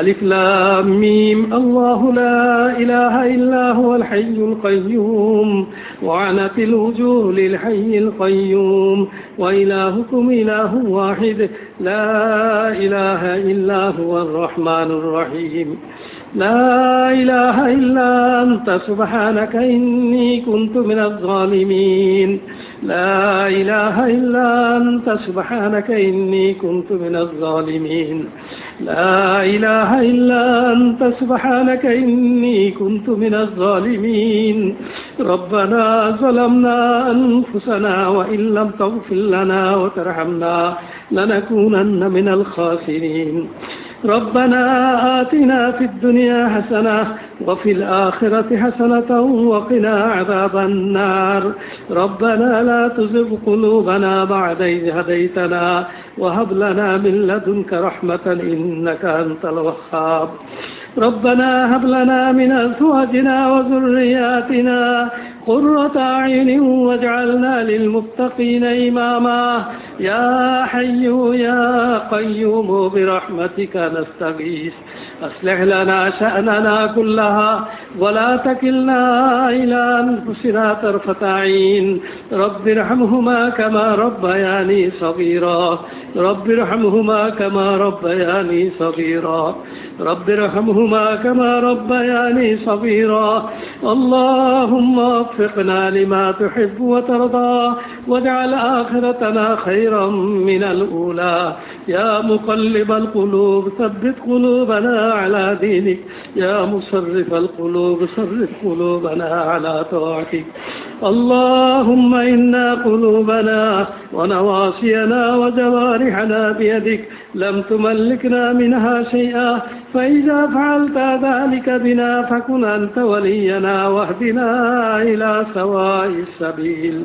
ألف لام ميم. الله لا إله إلا هو الحي القيوم. وعنت الوجوه للحي القيوم. وإلهكم إله واحد. لا إله إلا هو الرحمن الرحيم. لا إله إلا أنت سبحانك إني كنت من الظالمين. لا إله إلا أنت سبحانك إني كنت من الظالمين. لا إله إلا أنت سبحانك إني كنت من الظالمين. ربنا ظلمنا أنفسنا وإن لم تغفر لنا وترحمنا لنكونن من الخاسرين. ربنا آتنا في الدنيا حسنة وفي الآخرة حسنة وقنا عذاب النار. ربنا لا تزغ قلوبنا بعد إذ هديتنا وهب لنا من لدنك رحمة إنك أنت الوهاب. ربنا هب لنا من أزواجنا وذرياتنا قرة أعين واجعلنا للمتقين إماما. يا حي يا قيوم برحمتك نستغيث. أصلح لنا شأننا كلها ولا تكلنا إلى أنفسنا طرفة عين. رب ارحمهما كما ربياني صغيرا. رب ارحمهما كما ربياني صغيرا. رب ارحمهما كما ربياني صغيرا. اللهم وفقنا لما تحب وترضى واجعل آخرتنا خيرا من الأولى. يا مقلب القلوب ثبت قلوبنا على دينك. يا مصرف القلوب صرف قلوبنا على طاعتك. اللهم إنا قلوبنا ونواصينا وجوارحنا بيدك. لم تملكنا منها شيئا فإذا فعلت ذلك بنا فكن أنت ولينا واهدنا إلى سواء السبيل.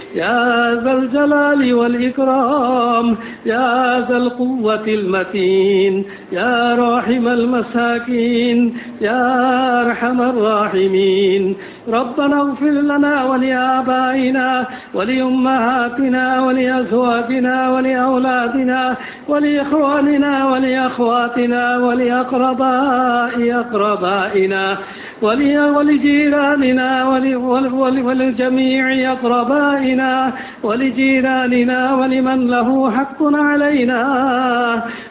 يا ذا الجلال والإكرام يا ذا القوة المتين يا راحم المساكين يا أرحم الراحمين. ربنا اغفر لنا ولآبائنا ولأمهاتنا ولأزواجنا ولأولادنا ولإخواننا ولأخواتنا ولأقرباء أقربائنا. ولجيراننا ولجميع أقربائنا ولجيراننا ولمن له حق علينا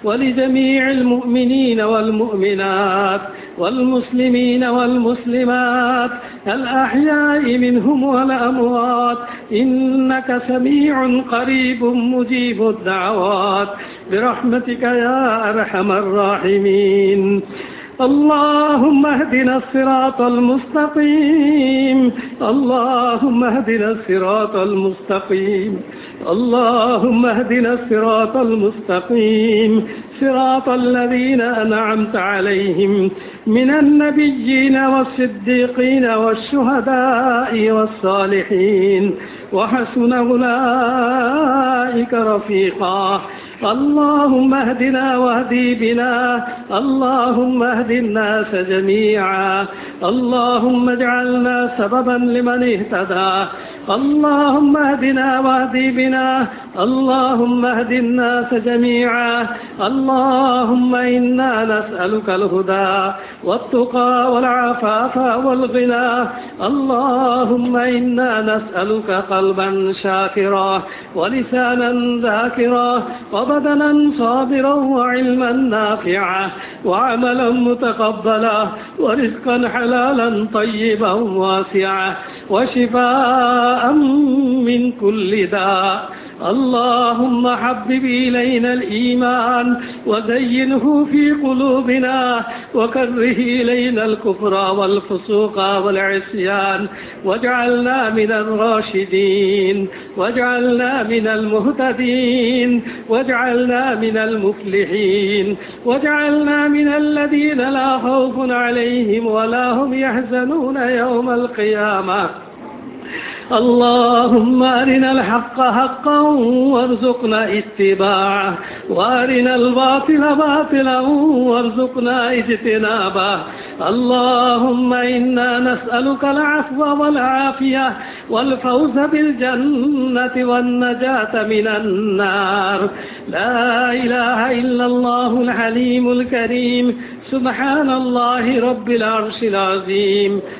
ولجميع المؤمنين والمؤمنات والمسلمين والمسلمات الأحياء منهم والأموات إنك سميع قريب مجيب الدعوات برحمتك يا أرحم الراحمين اللهم اهدنا الصراط المستقيم. اللهم اهدنا الصراط المستقيم. اللهم اهدنا الصراط المستقيم. صراط الذين أنعمت عليهم من النبيين والصديقين والشهداء والصالحين. وحسن أولئك رفيقا. اللهم اهدنا واهدي بنا. اللهم اهد الناس جميعا. اللهم اجعلنا سببا لمن اهتدى. اللهم اهدنا واهدي بنا اللهم اهد الناس جميعا. اللهم إنا نسألك الهدى والتقى والعفاف والغنى. اللهم إنا نسألك قلبا شاكرا ولسانا ذاكرا وبدنا صابرا وعلما نافعا وعملا متقبلا ورزقا حلالا طيبا واسعا وشفاء من كل داء. اللهم حبب إلينا الإيمان وزينه في قلوبنا وكره إلينا الكفر والفسوق والعصيان. واجعلنا من الراشدين. واجعلنا من المهتدين. واجعلنا من المفلحين. واجعلنا من الذين لا خوف عليهم ولا هم يحزنون يوم القيامة. اللهم أرنا الحق حقا وارزقنا اتباعه وأرنا الباطل باطلا وارزقنا اجتنابه. اللهم إنا نسألك العفو والعافية والفوز بالجنة والنجاة من النار. لا إله إلا الله الحليم الكريم. سبحان الله رب العرش العظيم.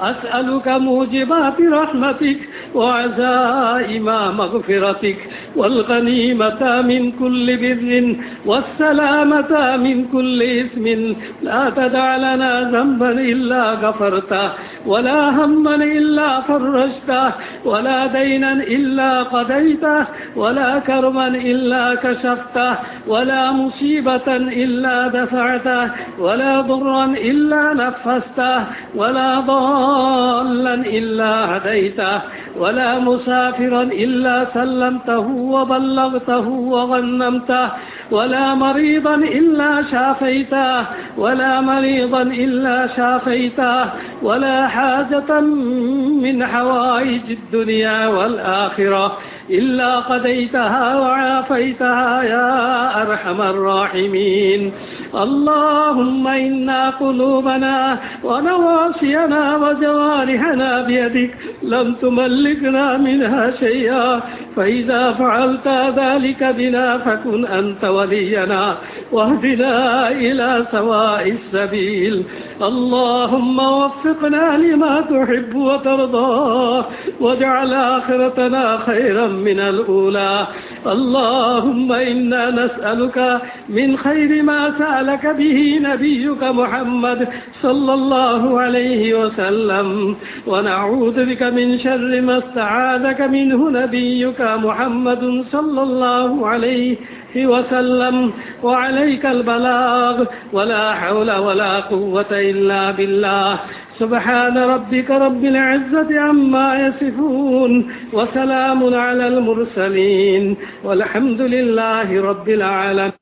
أسألك موجبات رحمتك وعزائم مغفرتك والغنيمة من كل بر والسلامة من كل اسم لا تدع لنا ذنبا إلا غفرته ولا هما إلا فرجته ولا دينا إلا قضيته ولا كرما إلا كشفته ولا مصيبة إلا دفعته ولا ضرا إلا نفسته ولا ضالا إلا هديته ولا مسافرا إلا سلمته وبلغته وغنمته ولا مريضا إلا شافيته ولا مريضا إلا شافيته ولا حاجة من حوائج الدنيا والآخرة إلا قضيتها وعافيتها يا أرحم الراحمين. اللهم إنا قلوبنا ونواصينا وجوارحنا بيدك لم تملكنا منها شيئا. فإذا فعلت ذلك بنا فكن أنت ولينا واهدنا إلى سواء السبيل. اللهم وفقنا لما تحب وترضى واجعل آخرتنا خيرا من الأولى. اللهم إنا نسألك من خير ما سألك به نبيك محمد صلى الله عليه وسلم. ونعوذ بك من شر ما استعاذك منه نبيك محمد صلى الله عليه وسلم وعليك البلاغ ولا حول ولا قوة إلا بالله. سبحان ربك رب العزة عما يصفون وسلام على المرسلين والحمد لله رب العالمين.